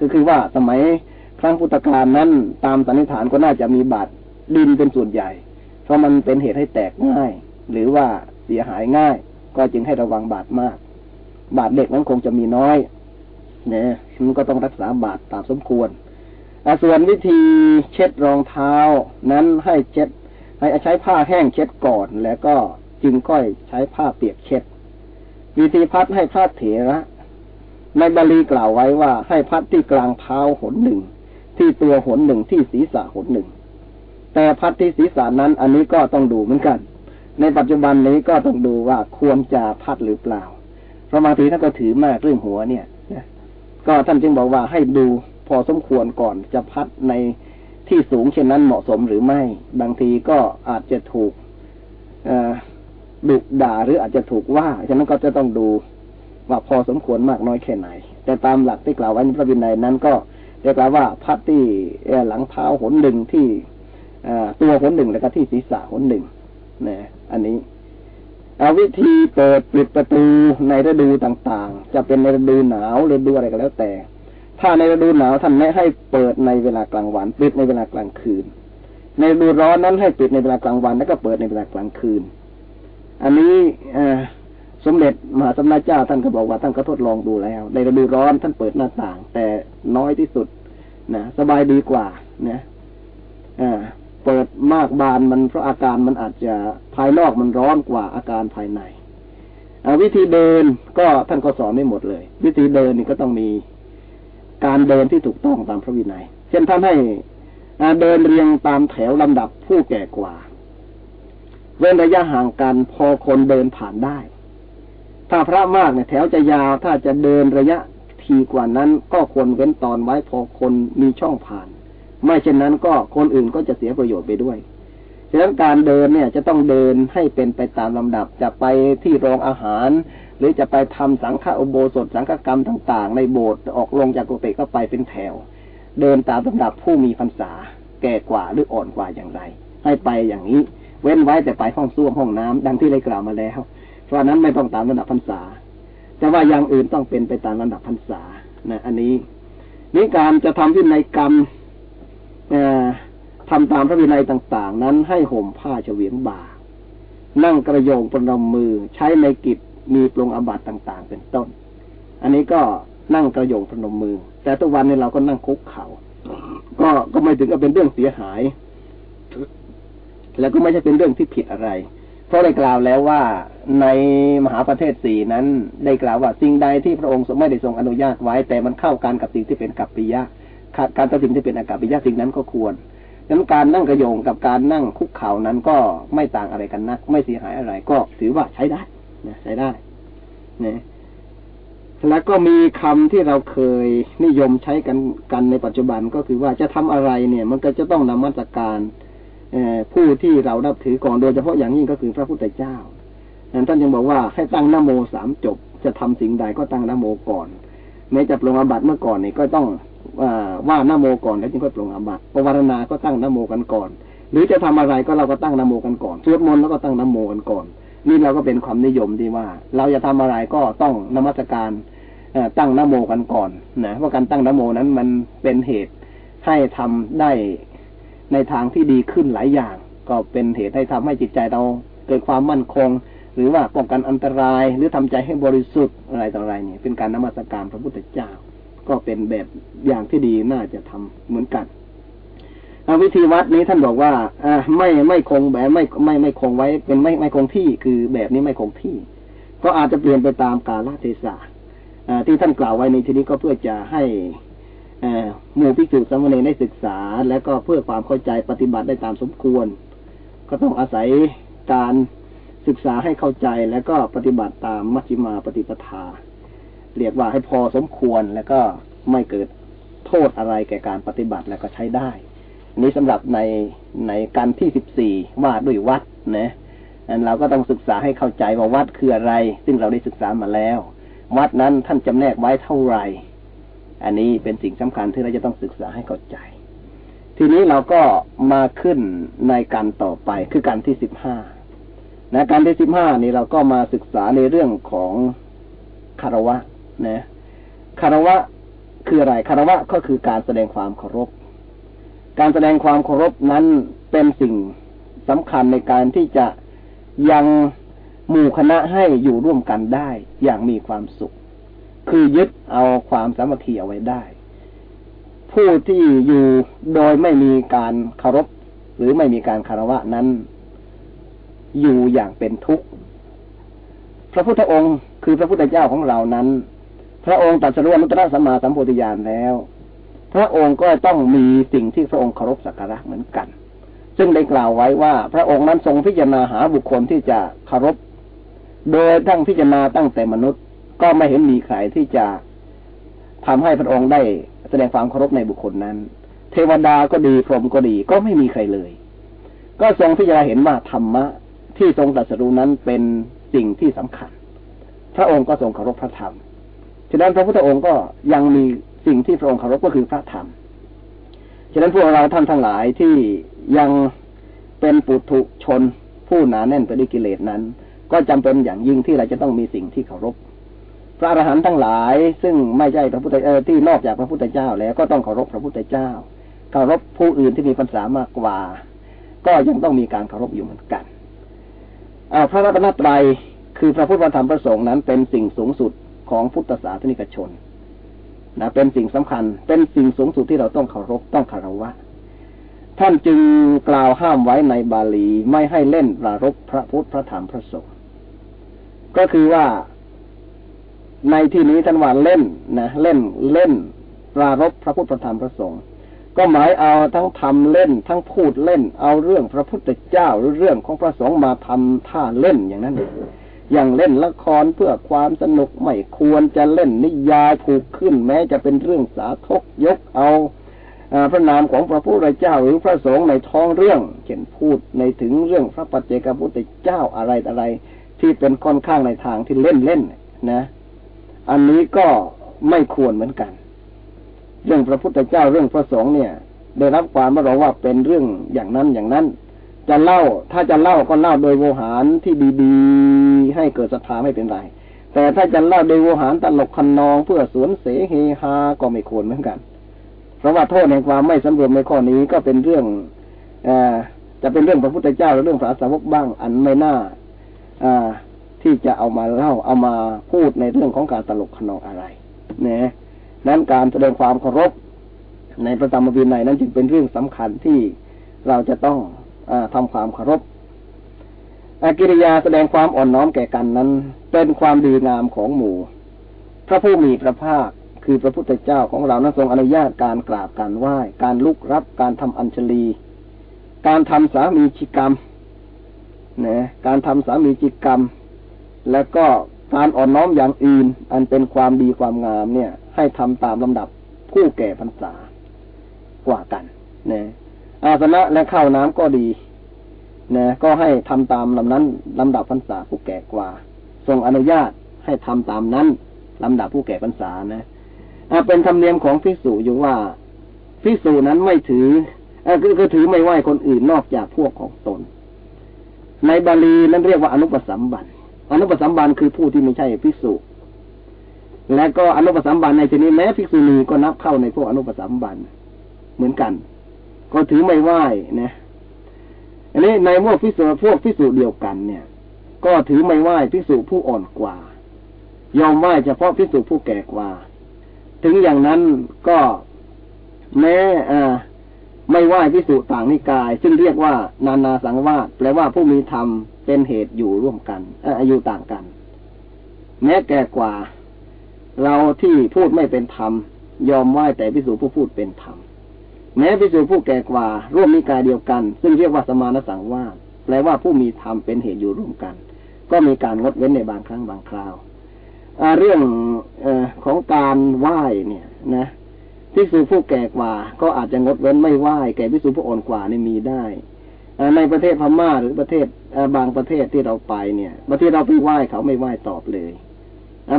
A: ก็คือว่าสมัยครั้งพุทธกาลนั้นตามสันนิษฐานก็น่าจะมีบาทดินเป็นส่วนใหญ่ เพราะมันเป็นเหตุให้แตกง่าย หรือว่าเสียหายง่าย ก็จึงให้ระวังบาทมาก บาทเด็กนั้นคงจะมีน้อยเนี่ยมันก็ต้องรักษาบาทตามสมควร ส่วนวิธีเช็ดรองเท้า นั้นให้เช็ด ให้ใช้ผ้าแห้งเช็ดก่อน แล้วก็จึงค่อยใช้ผ้าเปียกเช็ด วิธีพัดให้พระเถระในบาลีกล่าวไว้ว่าให้พัดที่กลางเท้าหนหนึ่ง ที่ตัวหนหนึ่งที่ศีรษะหนหนึ่ง แต่พัดที่ศีรษะนั้น อันนี้ก็ต้องดูเหมือนกัน ในปัจจุบันนี้ก็ต้องดูว่าควรจะพัดหรือเปล่าเพราะบางทีท่านก็ถือมากเรื่องหัวเนี่ยก็ท่านจึงบอกว่าให้ดู พอสมควรก่อนจะพัดในที่สูงเช่นนั้นเหมาะสมหรือไม่ บางทีก็อาจจะถูกดุด่าหรืออาจจะถูกว่า ฉะนั้นก็จะต้องดูว่าพอสมควรมากน้อยแค่ไหน แต่ตามหลักที่กล่าวไว้ในพระวินัยนั้นก็เรียกว่าพัดที่หลังเท้าหนหนึ่งที่ตัวหนหนึ่งแล้วก็ที่ศีรษะหนหนึ่งนะอันนี้เอาวิธีเปิดปิดประตูในฤดูต่างๆ จะเป็นในฤดูหนาวฤดูอะไรก็แล้วแต่ ถ้าในฤดูหนาวท่านไม่ให้เปิดในเวลากลางวัน ปิดในเวลากลางคืน ในฤดูร้อนนั้นให้ปิดในเวลากลางวัน แล้วก็เปิดในเวลากลางคืน อันนี้อสมเด็จมหาสมณเจ้าท่านก็บอกว่าท่านก็ทดลองดูแล้ว ในฤดูร้อนท่านเปิดหน้าต่าง แต่น้อยที่สุดนะสบายดีกว่านะอ่า
B: เปิดมากบานมันเพราะอาการมันอาจจะภายนอกมันร้อนกว่าอาการภายในวิธีเดินก็ท่านก็สอนไม่หมดเลย วิธีเดินนี่ก็ต้องมี การเดินที่ถูกต้องตามพระวินัย เช่นท่านให้เดินเรียงตามแถวลำดับผู้แก่กว่า เว้นระยะห่างกันพอคนเดินผ่านได้ ถ้าพระมากเนี่ยแถวจะยาว ถ้าจะเดินระยะทีกว่านั้น ก็ควรเว้นตอนไว้พอคนมีช่องผ่าน ไม่เช่นนั้นก็คนอื่นก็จะเสียประโยชน์ไปด้วยฉะนั้นการเดินเนี่ยจะต้องเดินให้เป็นไปตามลำดับจะไปที่โรงอาหาร หรือจะไปทำสังฆอุโบสถสังฆกรรมต่าง ๆ ในโบสถ์ออกลงจากกุฏิก็ไปเป็นแถว เดินตามลำดับผู้มีพรรษา แก่กว่าหรืออ่อนกว่าอย่างไร ให้ไปอย่างนี้ เว้นไว้แต่ไปห้องส้วมห้องน้ำดังที่ได้กล่าวมาแล้ว เพราะนั้นไม่ต้องตามระดับพรรษา แต่ว่าอย่างอื่นต้องเป็นไปตามระดับพรรษานะอันนี้นี่การจะทำวินัยกรรมทำตามพระวินัยต่าง ๆ นั้นให้ห่มผ้าเฉวียงบ่านั่งกระโยงประนมมือใช้ในกิจ มีปรงอบัตต่าง ๆ เป็นต้น อันนี้ก็นั่งกระโยงประนมมือ แต่ทุกวันนี้เราก็นั่งคุกเขา่าก็ก็ไม่ถึงกับเป็นเรื่องเสียหาย แล้วก็ไม่ใช่เป็นเรื่องที่ผิดอะไร เพราะได้กล่าวแล้วว่าในมหาประเทศสี่นั้น ได้กล่าวว่าสิ่งใดที่พระองค์ไม่ได้ทรงอนุญาตไว้ แต่มันเข้ากันกับสิ่งที่เป็นกัปปิยะการตัดสินที่เป็นอากาปิยะสิ่งนั้นก็ควรดังนั้นการนั่งกระโยงกับการนั่งคุกเข่านั้นก็ไม่ต่างอะไรกันนัก ไม่เสียหายอะไรก็ถือว่าใช้ได้ นะใช้ได้นะแล้วก็มีคำที่เราเคยนิยมใช้กันกันในปัจจุบันก็คือว่าจะทำอะไรเนี่ย มันก็จะต้องนำมาตรการผู้ที่เรานับถือก่อนโดยเฉพาะอย่างยิ่งก็คือพระพุทธเจ้าท่านยังบอกว่าให้ตั้งนโมสามจบ จะทำสิ่งใดก็ตั้งนโมก่อนแม้จะปรงอาบัติเมื่อก่อนเนี่ยก็ต้องว่านโมก่อนแล้วจึงค่อยปรงอาบัติปวารณาก็ตั้งนโมกันก่อน หรือจะทำอะไรก็เราก็ตั้งนโมกันก่อนสวดมนต์แล้วก็ตั้งนโมกันก่อน นี่เราก็เป็นความนิยมที่ว่า เราจะทำอะไรก็ต้องนมัสการตั้งนโมกันก่อนนะเพราะการตั้งนโมนั้นมันเป็นเหตุให้ทำได้ในทางที่ดีขึ้นหลายอย่าง ก็เป็นเหตุให้ทำให้จิตใจเราเกิดความมั่นคง หรือว่าป้องกันอันตรายหรือทำใจให้บริสุทธิ์อะไรต่ออะไรเนี่ยเป็นการนมัสการพระพุทธเจ้า ก็เป็นแบบอย่างที่ดีน่าจะทำเหมือนกัน วิธีวัดนี้ท่านบอกว่าอไม่ไม่คงแบบไม่ไม่ไม่คงไว้ เป็นไม่ไม่คงที่คือแบบนี้ไม่คงที่ ก็อาจจะเปลี่ยนไปตามกาลเทศะที่ท่านกล่าวไว้ในที่นี้ก็เพื่อจะให้หมู่พิจุสมณีได้ศึกษา และก็เพื่อความเข้าใจปฏิบัติได้ตามสมควร ก็ต้องอาศัยการศึกษาให้เข้าใจและก็ปฏิบัติตามมัชฌิมาปฏิปทา เรียกว่าให้พอสมควรแล้วก็ไม่เกิดโทษอะไรแก่การปฏิบัติแล้วก็ใช้ได้ นี้สำหรับในในการที่สิบสี่ว่าด้วยวัดนะเราก็ต้องศึกษาให้เข้าใจว่าวัดคืออะไร ซึ่งเราได้ศึกษามาแล้ว วัดนั้นท่านจำแนกไว้เท่าไหร่ อันนี้เป็นสิ่งสำคัญที่เราจะต้องศึกษาให้เข้าใจ ทีนี้เราก็มาขึ้นในการต่อไปคือการที่สิบห้านะการที่สิบห้านี่เราก็มาศึกษาในเรื่องของคารวะนะคารวะคืออะไรคารวะก็คือการแสดงความเคารพ การแสดงความเคารพนั้นเป็นสิ่งสำคัญในการที่จะยังหมู่คณะให้อยู่ร่วมกันได้อย่างมีความสุข คือยึดเอาความสามัคคีเอาไว้ได้ ผู้ที่อยู่โดยไม่มีการเคารพหรือไม่มีการคารวะนั้น อยู่อย่างเป็นทุกข์ พระพุทธองค์คือพระพุทธเจ้าของเรานั้น พระองค์ตรัสรู้อนุตตรสัมมาสัมโพธิญาณแล้ว พระองค์ก็ต้องมีสิ่งที่พระองค์เคารพสักการะเหมือนกัน ซึ่งได้กล่าวไว้ว่า พระองค์นั้นทรงพิจารณาหาบุคคลที่จะเคารพ โดยทั้งพิจารณาตั้งแต่มนุษย์ก็ไม่เห็นมีใครที่จะทำให้พระองค์ได้แสดงความเคารพในบุคคลนั้น เทวดาก็ดีพรหมก็ดีก็ไม่มีใครเลย ก็ทรงพิจารณาเห็นว่าธรรมะที่ทรงตรัสรู้นั้นเป็นสิ่งที่สำคัญ พระองค์ก็ทรงเคารพพระธรรม ฉะนั้นพระพุทธองค์ก็ยังมี สิ่งที่พระองค์เคารพก็คือพระธรรม ฉะนั้นพวกเราท่านทั้งหลายที่ยังเป็นปุถุชนผู้หนาแน่นไปด้วยกิเลสนั้น ก็จำเป็นอย่างยิ่งที่เราจะต้องมีสิ่งที่เคารพ พระอรหันต์ทั้งหลาย ซึ่งไม่ใช่พระพุทธเออที่นอกจากพระพุทธเจ้าแล้วก็ต้องเคารพพระพุทธเจ้าเคารพผู้อื่นที่มีภาษามากกว่า ก็ยังต้องมีการเคารพอยู่เหมือนกันพระรัตนตรัยคือพระพุทธธรรมประสงค์นั้นเป็นสิ่งสูงสุดของพุทธศาสนิกชน นะเป็นสิ่งสำคัญ เป็นสิ่งสูงสุดที่เราต้องเคารพต้องคารวะ ท่านจึงกล่าวห้ามไว้ในบาลีไม่ให้เล่นปรารบพระพุทธพระธรรมพระสงฆ์ก็คือว่าในที่นี้ท่านว่าเล่นนะเล่นเล่นปรารบพระพุทธพระธรรมพระสงฆ์ก็หมายเอาทั้งทำเล่น ทั้งพูดเล่น เอาเรื่องพระพุทธเจ้าหรือเรื่องของพระสงฆ์มาทำท่าเล่นอย่างนั้น อย่างเล่นละครเพื่อความสนุกไม่ควรจะเล่นนิยายผูกขึ้นแม้จะเป็นเรื่องสาธกยกเอาพระนามของพระพุทธเจ้าหรือพระสงฆ์ในท้องเรื่อง เช่นพูดในถึงเรื่องพระปัจเจกพุทธเจ้าอะไรอะไร ที่เป็นค่อนข้างในทางที่เล่นเล่นนะ อันนี้ก็ไม่ควรเหมือนกัน เรื่องพระพุทธเจ้าเรื่องพระสงฆ์เนี่ย ได้รับความมาบอกว่าเป็นเรื่องอย่างนั้นอย่างนั้น จะเล่า ถ้าจะเล่าก็เล่าโดยโวหารที่ดีๆ ให้เกิดศรัทธาไม่เป็นไร แต่ถ้าจะเล่าโดยโวหารตลกคันนองเพื่อสวนเสเฮฮาก็ไม่ควรเหมือนกัน เพราะว่าโทษแห่งความไม่สำรวมในข้อนี้ก็เป็นเรื่องอจะเป็นเรื่องพระพุทธเจ้าหรือเรื่องพระสาวกบ้างอันไม่น่าอที่จะเอามาเล่าเอามาพูดในเรื่องของการตลกขนองอะไรเนี่ยนั้นการแสดงความเคารพในพระธรรมวินัยนั้นจึงเป็นเรื่องสำคัญที่เราจะต้อง ทำความเคารพกิริยาแสดงความอ่อนน้อมแก่กันนั้น เป็นความดีงามของหมู่ พระผู้มีพระภาคคือพระพุทธเจ้าของเรานั้นทรงอนุญาตการกราบการไหว้ การลุกรับ การทำอัญชลี การทำสามีจิกรรมนะการทำสามีจิกรรม แล้วก็การอ่อนน้อมอย่างอื่น อันเป็นความดีความงามเนี่ย ให้ทำตามลำดับผู้แก่พรรษากว่ากันนะ อาสนะและข้าวน้ำก็ดีนะก็ให้ทำตามลำนั้นลำดับพรรษาผู้แก่กว่า ทรงอนุญาตให้ทำตามนั้นลำดับผู้แก่พรรษานะเป็นธรรมเนียมของพิสูจอยู่ว่าพิสูจนั้นไม่ถือคือคือถือไม่ไหวคนอื่นนอกจากพวกของตน ในบาลีนั้นเรียกว่าอนุปสัมบันอนุปสัมบันคือผู้ที่ไม่ใช่พิสูจและก็อนุปสัมบันในที่นี้แม้ภิกษุณีก็นับเข้าในพวกอนุปสัมบันเหมือนกัน ก็ถือไม่ไหวนะอันนี้ในพวกพิสูจพวกพิสูจเดียวกันเนี่ย ก็ถือไม่ไหวพิสูจผู้อ่อนกว่า ยอมไหวเฉพาะพิสูจผู้แก่กว่า ถึงอย่างนั้นก็แม้อ่าไม่ไหว้พิสุต่างนิกาย ซึ่งเรียกว่า นานาสังวาสแปลว่าผู้มีธรรมเป็นเหตุอยู่ร่วมกันอายุต่างกัน แม้แก่กว่า เราที่พูดไม่เป็นธรรม ยอมไหว้แต่พิสุผู้พูดเป็นธรรม แม้พิสุผู้แก่กว่า ร่วมนิกายเดียวกัน ซึ่งเรียกว่าสมานสังวาสแปลว่าผู้มีธรรมเป็นเหตุอยู่ร่วมกัน ก็มีการงดเว้นในบางครั้งบางคราวเรื่องอของการไหว้เนี่ยนะพิสูจผู้แก่กว่า ก็อาจจะงดเว้นไม่ไหว้แก่พิสูจผู้อ่อนกว่านี่มีได้ในประเทศพม่าหรือประเทศบางประเทศที่เราไปเนี่ยประเทศเราไปไหว้เขาไม่ไหว้ตอบเลย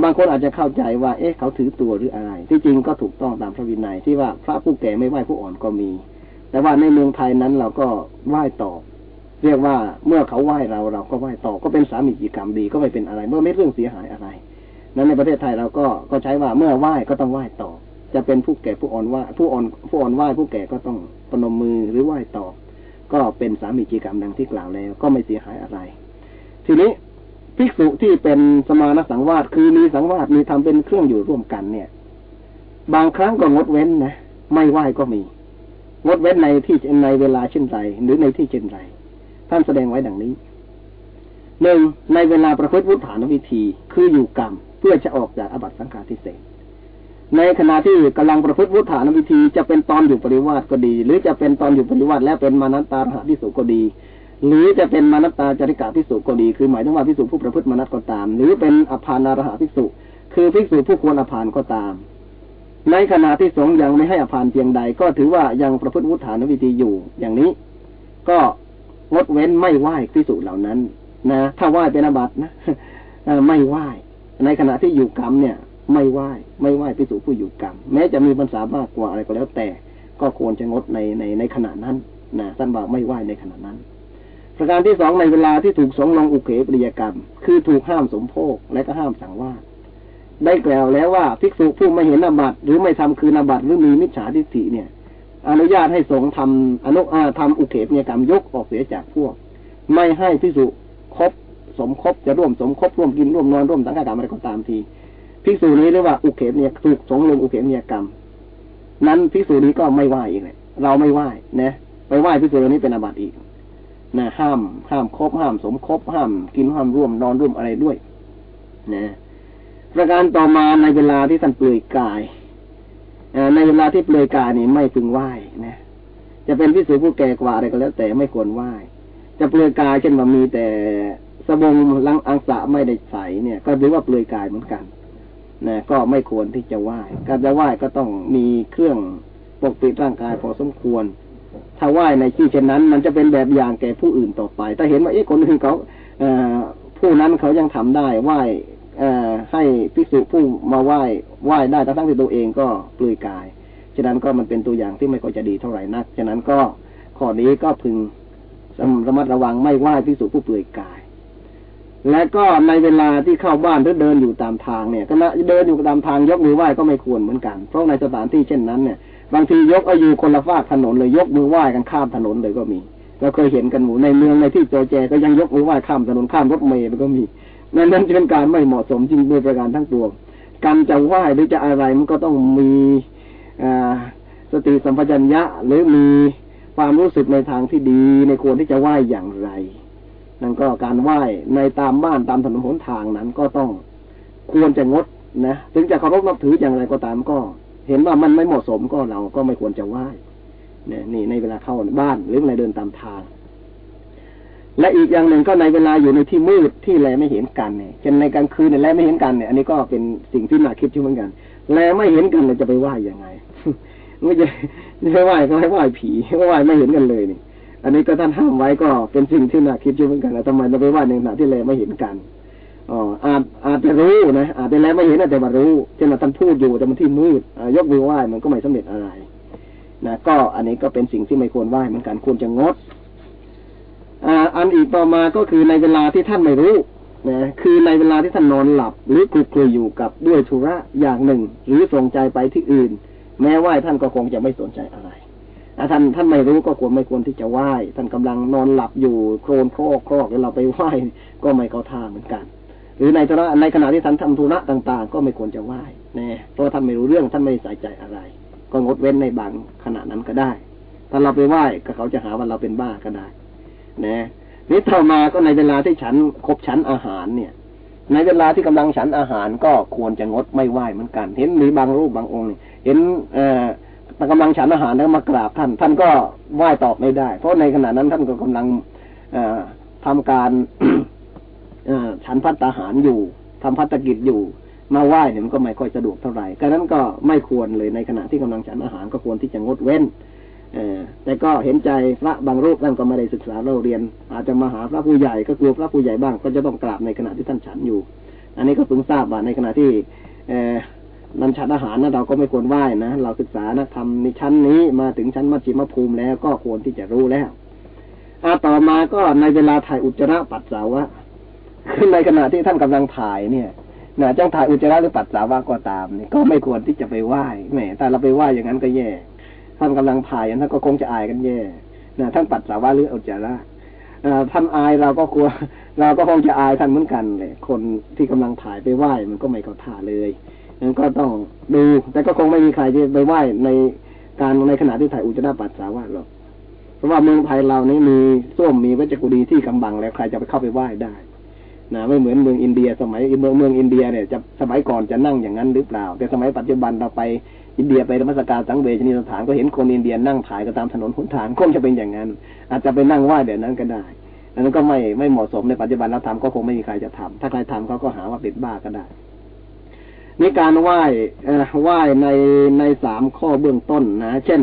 B: บางคนอาจจะเข้าใจว่า เอ๊ะเขาถือตัวหรืออะไร ที่จริงก็ถูกต้องตามพระวินัยที่ว่าพระผู้แก่ไม่ไหว้ผู้อ่อนก็มี แต่ว่าในเมืองไทยนั้นเราก็ไหว้ตอบ เรียกว่าเมื่อเขาไหว้เราเราก็ไหว้ตอบก็เป็นสามีจิกรรมดีก็ไม่เป็นอะไร เมื่อไม่เรื่องเสียหายอะไร นั้นในประเทศไทยเราก็ก็ใช้ว่าเมื่อไหว้ก็ต้องไหว้ต่อจะเป็นผู้แก่ผู้อ่อนไหว้ผู้อ่อนผู้อ่อนไหว้ผู้แก่ก็ต้องปนมมือหรือไหว้ต่อก็เป็นสามีจีกรรมดังที่กล่าวแล้ว ก็ไม่เสียหายอะไร ทีนี้ ภิกษุที่เป็นสมานสังวาสคือมีสังวาสมีทำเป็นเครื่องอยู่ร่วมกันเนี่ย บางครั้งก็งดเว้นนะไม่ไหว้ก็มี งดเว้นในที่ในเวลาเช่นไรหรือในที่เช่นไรท่านแสดงไว้ดังนี้หนึ่งในเวลาประพฤติวุฒานวิธี คืออยู่กรรมเพื่อจะออกจากอบัตสังฆาทิเศษในขณะที่กำลังประพฤติวุฒานวิธีจะเป็นตอนอยู่ปริวาสก็ดี หรือจะเป็นตอนอยู่ปริวาสแล้วเป็นมานัตตาหะพิสุก็ดี หรือจะเป็นมานัตตาจริกาพิสุก็ดี คือหมายถึงว่าพิสุผู้ประพฤติมานัตก็ตาม หรือเป็นอภานารหะพิสุคือพิสุผู้ควรอภานก็ตาม ในขณะที่สงยังไม่ให้อภานเพียงใด ก็ถือว่ายังประพฤติวุฒานวิธีอยู่ อย่างนี้ ก็งดเว้นไม่ไหว้พิสุเหล่านั้น นะ ถ้าไหว้เป็นอบัตนะไม่ไหว้ในขณะที่อยู่กรรมเนี่ย ไม่ไหว้ไม่ไหว้พิสูจผู้อยู่กรรม แม้จะมีภาษามากกว่าอะไรก็แล้วแต่ ก็ควรจะงดในในในขณะนั้นนะท่านบอกไม่ไหว้ในขณะนั้น ประการที่สองในเวลาที่ถูกสงลงอุเขปริยกรรม คือถูกห้ามสมโภคและก็ห้ามสั่งว่าได้กล่าวแล้วว่าภิกษุผู้ไม่เห็นอาบัตหรือไม่ทำคืนอบัตหรือมีมิจฉาทิฏฐิเนี่ย อนุญาตให้สงทำอนุอาทำอุเขปริยกรรมยกออกเสียจากพวก ไม่ให้ภิกษุคบสมคบจะร่วมสมคบร่วมกินร่วมนอนร่วมสังฆกรรมอะไรก็ตามทีภิกษุนี้เรียกว่าอุเขมเนี่ยถูกสงลงอุเขมเนี่ยกรรม นั้นภิกษุนี้ก็ไม่ไหวอีกเลยเราไม่ไหวนะไปไหว้พิสูจน์นี้เป็นอาบัตอีก นะห้าม ห้ามคบห้ามสมคบห้าม กินห้ามร่วมนอนร่วมอะไรด้วย นะ ประการต่อมาในเวลาที่ท่านเปลือยกายในเวลาที่เปลือยกายนี่ไม่พึงไหว้นะจะเป็นพิสูจผู้แก่กว่าอะไรก็แล้ว แต่ไม่ควรไหว้จะเปลือยกายเช่นว่ามีแต่สบงลังอังสะไม่ได้ใสเนี่ย ก็ถือว่าเปลือยกายเหมือนกันนะก็ไม่ควรที่จะไหว้การจะไหว้ก็ต้องมีเครื่องปกปิดร่างกายพอสมควร ถ้าไหว้ในที่เช่นนั้น มันจะเป็นแบบอย่างแก่ผู้อื่นต่อไป ถ้าเห็นว่าเอ๊ะคนอื่นเขาเอผู้นั้นเขายังทำได้ไหว้เอให้ภิกษุผู้มาไหว้ไหว้ได้ทั้งที่ตัวเองก็เปลือยกาย ฉะนั้นก็มันเป็นตัวอย่างที่ไม่ค่อยจะดีเท่าไหร่นัก ฉะนั้นก็ข้อนี้ก็พึงระมัดระวังไม่ไหว้ภิกษุผู้เปลือยกาย และก็ในเวลาที่เข้าบ้านหรือเดินอยู่ตามทางเนี่ยขณะเดินอยู่ตามทางยกมือไหว้ก็ไม่ควรเหมือนกัน เพราะในสถานที่เช่นนั้นเนี่ย บางทียกเอาอยู่คนละฝากถนนเลยยกมือไหว้กันข้ามถนนเลยก็มีเราเคยเห็นกันหมู่ในเมืองในที่โจแจก็ยังยกมือไหว้ข้ามถนนข้ามรถเมล์ก็มีนั่นนั่นเป็นการไม่เหมาะสมจริงโดยประการทั้งปวงการจะไหว้หรือจะอะไรมันก็ต้องมีสติสัมปชัญญะหรือมีความรู้สึกในทางที่ดีในควรที่จะไหว้อย่างไรนั่นก็การไหว้ในตามบ้านตามถนนหนทางนั้นก็ต้องควรจะงดนะถึงจะเคารพนับถืออย่างไรก็ตามก็ เห็นว่ามันไม่เหมาะสมก็เราก็ไม่ควรจะไหว้เนี่ยนี่ในเวลาเข้าบ้านหรือเวลาเดินตามทาง และอีกอย่างหนึ่งก็ในเวลาอยู่ในที่มืดที่แลไม่เห็นกันเนี่ยเช่นในกลางคืนเนี่ยแลไม่เห็นกันเนี่ย อันนี้ก็เป็นสิ่งที่น่าคิดอยู่เหมือนกัน แลไม่เห็นกันเลยจะไปไหว้ยังไงไม่ใช่ไม่ไหว้ก็ให้ไหว้ผีไม่ไหว้ไม่เห็นกันเลยนี่ อันนี้ก็ท่านห้ามไว้ก็เป็นสิ่งที่น่าคิดอยู่เหมือนกันทำไมเราไปไหว้ในขณะที่แลไม่เห็นกัน อ๋ออาจอาจจะรู้นะอาจจะแล้วไม่เห็นแต่ว่ารู้เช่นท่านพูดอยู่แต่มันที่มืดยกมือไหว้มันก็ไม่สำเร็จอะไรนะก็อันนี้ก็เป็นสิ่งที่ไม่ควรไหว้เหมือนกันควรจะงดออันอีกต่อมาก็คือในเวลาที่ท่านไม่รู้นะคือในเวลาที่ท่านนอนหลับ หรือคลุกคลีอยู่กับด้วยธุระอย่างหนึ่ง หรือส่งใจไปที่อื่น แม้ไหว้ท่านก็คงจะไม่สนใจอะไรท่านท่านไม่รู้ก็ควรไม่ควรที่จะไหว้ ท่านกำลังนอนหลับอยู่โครนโครกโครกแล้วเราไปไหว้ก็ไม่เข้าท่าเหมือนกัน หรือในธุระในขณะที่ท่านทำธุระต่าง ๆ ก็ไม่ควรจะไหว้นะเพราะท่านไม่รู้เรื่องท่านไม่ใส่ใจอะไร ก็งดเว้นในบางขณะนั้นก็ได้ ถ้าเราไปไหว้ก็เขาจะหาว่าเราเป็นบ้าก็ได้ นะนี่ต่อมาก็ในเวลาที่ฉันครบฉันอาหารเนี่ย ในเวลาที่กำลังฉันอาหารก็ควรจะงดไม่ไหว้เหมือนกัน เห็นมีบางรูปบางองค์เห็นเอ่อกำลังฉันอาหารแล้วมากราบท่าน ท่านก็ไหว้ตอบไม่ได้ เพราะในขณะนั้นท่านก็กำลังอทำการ ฉันพัตตาหารอยู่ทำพัตกิจอยู่มาไหว้เนี่ยมันก็ไม่ค่อยสะดวกเท่าไหร่ดังนั้นก็ไม่ควรเลยในขณะที่กำลังฉันอาหารก็ควรที่จะงดเว้นแต่ก็เห็นใจพระบางรูปท่านก็ไม่ได้ศึกษาเราเรียน อาจจะมาหาพระผู้ใหญ่ก็กลัวพระผู้ใหญ่บ้าง ก็จะต้องกราบในขณะที่ท่านฉันอยู่ อันนี้ก็เพิ่งทราบว่าในขณะที่นันชั้นอาหารนะเราก็ไม่ควรไหว้นะเราศึกษานะทำในชั้นนี้มาถึงชั้นมัชฌิมภูมิแล้วก็ควรที่จะรู้แล้วอาต่อมาก็ในเวลาถ่ายอุจจาระปัสสาวะ ในขณะที่ท่านกำลังถ่ายเนี่ยนะจ้างถ่ายอุจจาระหรือปัสสาวะก็ตามนี่ก็ไม่ควรที่จะไปไหว้แหมแต่เราไปไหว้อย่างนั้นก็แย่ ท่านกำลังถ่ายอย่างนั้นก็คงจะอายกันแย่นะท่านปัสสาวะหรืออุจจาระท่านอายเราก็กลัว เราก็คงจะอายท่านเหมือนกันเลยคนที่กำลังถ่ายไปไหว้มันก็ไม่เข้าท่าเลยนั้นก็ต้องดูแต่ก็คงไม่มีใครที่ไปไหว้ในการในขณะที่ถ่ายอุจจาระปัสสาวะหรอกเพราะว่าเมืองไทยเรานี้มีส้วมมีวัจกุดีที่กำบังแล้วใครจะไปเข้าไปไหว้ได้ นะไม่เหมือนเมืองอินเดีย สมัยเมืองเมืองอินเดียเนี่ยจะสมัยก่อนจะนั่งอย่างนั้นหรือเปล่า แต่สมัยปัจจุบันเราไปอินเดียไปธรรมสการสังเวชนีสถานก็เห็นคนอินเดียนั่งถ่ายก็ตามถนนหนทางคงจะเป็นอย่างนั้น อาจจะไปนั่งไหว้เดี๋ยวนั้นก็ได้อันนั้นก็ไม่ไม่เหมาะสมในปัจจุบันเราทำก็คงไม่มีใครจะทำถ้าใครทำเขาก็หาว่าติดบ้าก็ได้ในการไหว้ไหว้ในในสามข้อเบื้องต้นนะ เช่น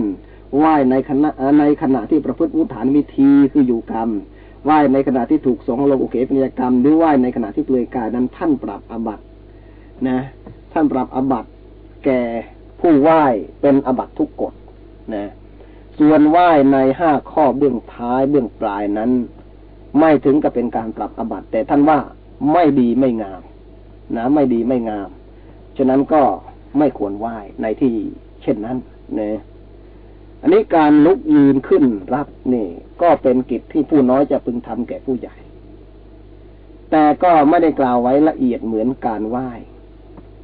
B: ไหว้ในขณะในขณะที่ประพฤติวุฒานวิธีคืออยู่กรรม ไหว้ในขณะที่ถูกสงลงโอเคปัญญกรรม หรือไหว้ในขณะที่เปลือยกายนั้นท่านปรับอบัตนะ ท่านปรับอบัตแก่ผู้ไหว้เป็นอบัตทุกกฎนะ ส่วนไหว้ในห้าข้อเบื้องท้ายเบื้องปลายนั้น ไม่ถึงกับเป็นการปรับอบัตแต่ท่านว่าไม่ดีไม่งามนะไม่ดีไม่งาม ฉะนั้นก็ไม่ควรไหว้ในที่เช่นนั้นเนี่ย อันนี้การลุกยืนขึ้นรับนี่ ก็เป็นกิจที่ผู้น้อยจะพึงทำแก่ผู้ใหญ่ แต่ก็ไม่ได้กล่าวไว้ละเอียดเหมือนการไหว้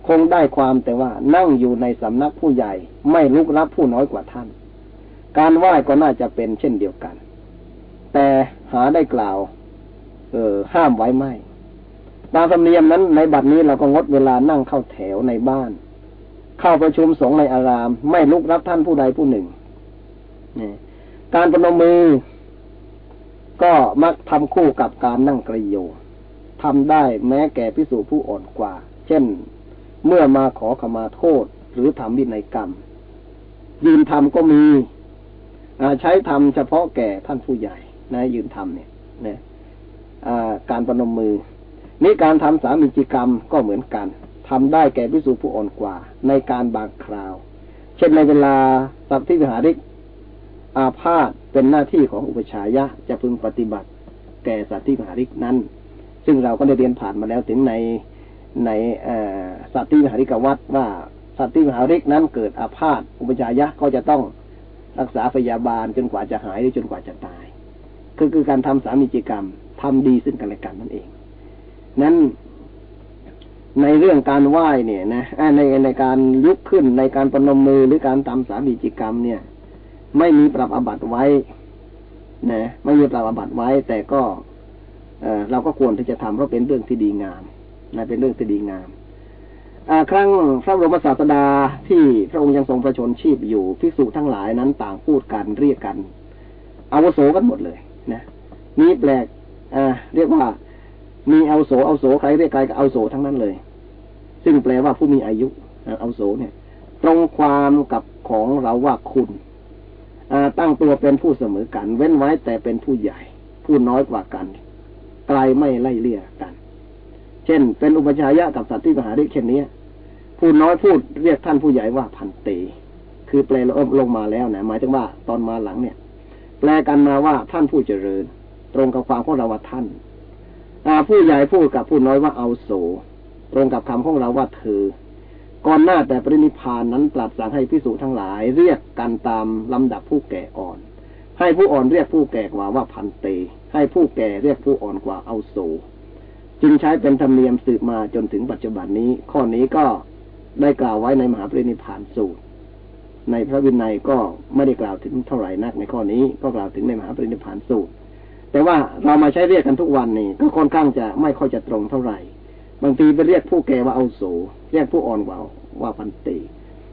B: คงได้ความแต่ว่านั่งอยู่ในสำนักผู้ใหญ่ ไม่ลุกรับผู้น้อยกว่าท่าน การไหว้ก็น่าจะเป็นเช่นเดียวกัน แต่หาได้กล่าว เออห้ามไว้ไม่ตามธรรมเนียมนั้นในบัดนี้เราก็งดเวลานั่งเข้าแถวในบ้าน เข้าประชุมสงฆ์ในอาราม ไม่ลุกรับท่านผู้ใดผู้หนึ่ง การประนมมือ ก็มักทำคู่กับการนั่งกระโยทำได้แม้แก่พิสูจผู้อ่อนกว่า เช่น เมื่อมาขอขมาโทษหรือทำวินัยกรรม ยืนทำก็มีใช้ทำเฉพาะแก่ท่านผู้ใหญ่ นะ ยืนทำเนี่ยนะการประนมมือ นี่การทำสามีจิกรรมก็เหมือนกันทำได้แก่พิสูจผู้อ่อนกว่า ในการบางคราว เช่นในเวลาสัพทิวิหาริก อาพาธเป็นหน้าที่ของอุปชายะจะพึงปฏิบัติ แก่สัตว์ที่มหาริกนั้น ซึ่งเราก็ได้เรียนผ่านมาแล้วถึงในในสัตว์ที่มหาริกวัดว่าสัตว์ที่มหาริกนั้นเกิดอาพาธอุปชายะก็จะต้องรักษาพยาบาลจนกว่าจะหายหรือจนกว่าจะตายคือคือการทำสามีจิกรรมทำดีซึ่งกันและกันนั่นเอง นั้นในเรื่องการไหว้เนี่ยนะในในการลุกขึ้นในการประนมมือหรือการทำสามีจิกรรมเนี่ย ไม่มีปรับอบัตไว้นะไม่มีปรับอบัตไว้ แต่ก็เอเราก็ควรที่จะทำเพราะเป็นเรื่องที่ดีงามนะเป็นเรื่องที่ดีงามครั้งพระบรมศาสดาที่พระองค์ยังทรงประชนชีพอยู่ภิกษุทั้งหลายนั้นต่างพูดกันเรียกกันอาวุโสกันหมดเลยนะนี้แปลกเรียกว่า มีเอาโสเอาโสใครเรียกใครก็เอาโสทั้งนั้นเลย ซึ่งแปลว่าผู้มีอายุเอาโสเนี่ย ตรงความกับของเราว่าคุณ ตั้งตัวเป็นผู้เสมอกัน เว้นไว้แต่เป็นผู้ใหญ่ ผู้น้อยกว่ากันไกลไม่ไล่เลี่ยกัน เช่น เป็นอุปชายะกับสัตว์ที่มหาฤทธิ์เช่นนี้ผู้น้อยพูดเรียกท่านผู้ใหญ่ว่าพันเต คือแปลลงมาแล้วนะหมายถึงว่าตอนมาหลังเนี่ย แปลกันมาว่าท่านผู้เจริญ ตรงกับความของเราว่าท่านผู้ใหญ่พูดกับผู้น้อยว่าเอาโสตรงกับคำของเราว่าเธอ ก่อนหน้าแต่ปรินิพานนั้นตรัสสั่งให้พิสูจทั้งหลาย เรียกกันตามลำดับผู้แก่อ่อน ให้ผู้อ่อนเรียกผู้แก่กว่าว่าพันเต ให้ผู้แก่เรียกผู้อ่อนกว่าเอาโสจึงใช้เป็นธรรมเนียมสืบมาจนถึงปัจจุบันนี้ ข้อนี้ก็ได้กล่าวไว้ในมหาปรินิพานสูตร ในพระวินัยก็ไม่ได้กล่าวถึงเท่าไหร่นักในข้อนี้ก็กล่าวถึงในมหาปรินิพานสูตร แต่ว่าเรามาใช้เรียกกันทุกวันนี่ก็ค่อนข้างจะไม่ค่อยจะตรงเท่าไหร่ บางทีไปเรียกผู้แก่ว่าเอาโส เรียกผู้อ่อนว่าว่าพันเต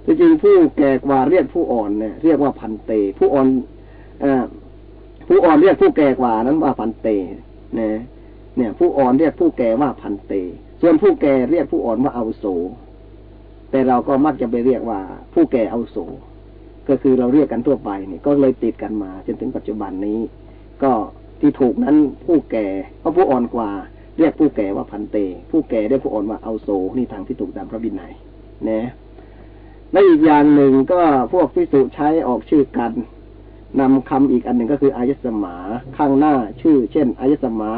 B: ที่จริงผู้แก่กว่าเรียกผู้อ่อนเนี่ย เรียกว่าพันเต ผู้อ่อนอผู้อ่อนเรียกผู้แก่กว่านั้นว่าพันเตนะเนี่ย ผู้อ่อนเรียกผู้แก่ว่าพันเต ส่วนผู้แก่เรียกผู้อ่อนว่าเอาโส แต่เราก็มักจะไปเรียกว่า ผู้แก่เอาโส ก็คือเราเรียกกันทั่วไปนี่ก็เลยติดกันมาจนถึงปัจจุบันนี้ ก็ที่ถูกนั้นผู้แก่เพราะผู้อ่อนกว่า เรียกผู้แก่ว่าพันเต ผู้แก่เรียกผู้อ่อนว่าเอาโสนี่ทางที่ถูกตามพระบิณัยนะและอีกอย่างหนึ่งก็พวกพิสุใช้ออกชื่อกันนำคำอีกอันหนึ่งก็คืออายสมาข้างหน้าชื่อ เช่นอายสมา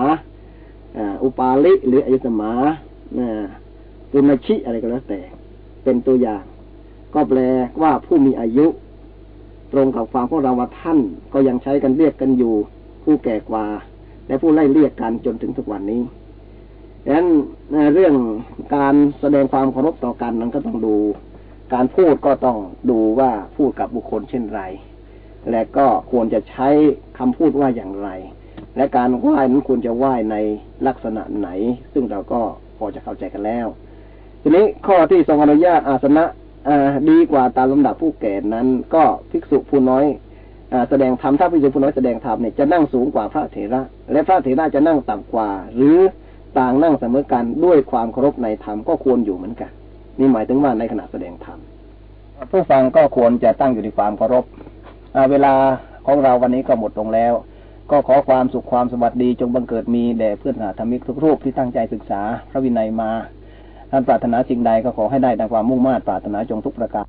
B: อุปาลิหรืออายสมาปุณชิอะไรก็แล้วแต่ เป็นตัวอย่าง ก็แปลว่าผู้มีอายุ ตรงกับความพวกเราว่าท่าน ก็ยังใช้กันเรียกกันอยู่ ผู้แก่กว่า และผู้ไล่เรียกกันจนถึงทุกวันนี้ ดังนั้นเรื่องการแสดงความเคารพต่อกันนั้นก็ต้องดู การพูดก็ต้องดูว่าพูดกับบุคคลเช่นไร และก็ควรจะใช้คำพูดว่าอย่างไร และการไหว้นั้นควรจะไหว้ในลักษณะไหน ซึ่งเราก็พอจะเข้าใจกันแล้ว ทีนี้ข้อที่ทรงอนุญาตอาสนะดีกว่าตามลำดับผู้แก่นั้น ก็ภิกษุผู้น้อยอแสดงธรรมถ้าภิกษุผู้น้อยแสดงธรรมเนี่ยจะนั่งสูงกว่าพระเถระ และพระเถระจะนั่งต่ำกว่า หรือ ต่างนั่งเสมอกันด้วยความเคารพในธรรมก็ควรอยู่เหมือนกัน นี่หมายถึงว่าในขณะแสดงธรรมผู้ฟังก็ควรจะตั้งอยู่ในความเคารพเวลาของเราวันนี้ก็หมดลงแล้ว ก็ขอความสุขความสวัสดีจงบังเกิดมีแด่เพื่อนสาธมิกทุกรูปที่ตั้งใจศึกษา พระวินัยมาท่านปรารถนาสิ่งใดก็ขอให้ได้ดังความมุ่งมา่ปรารถนาจงทุกประการ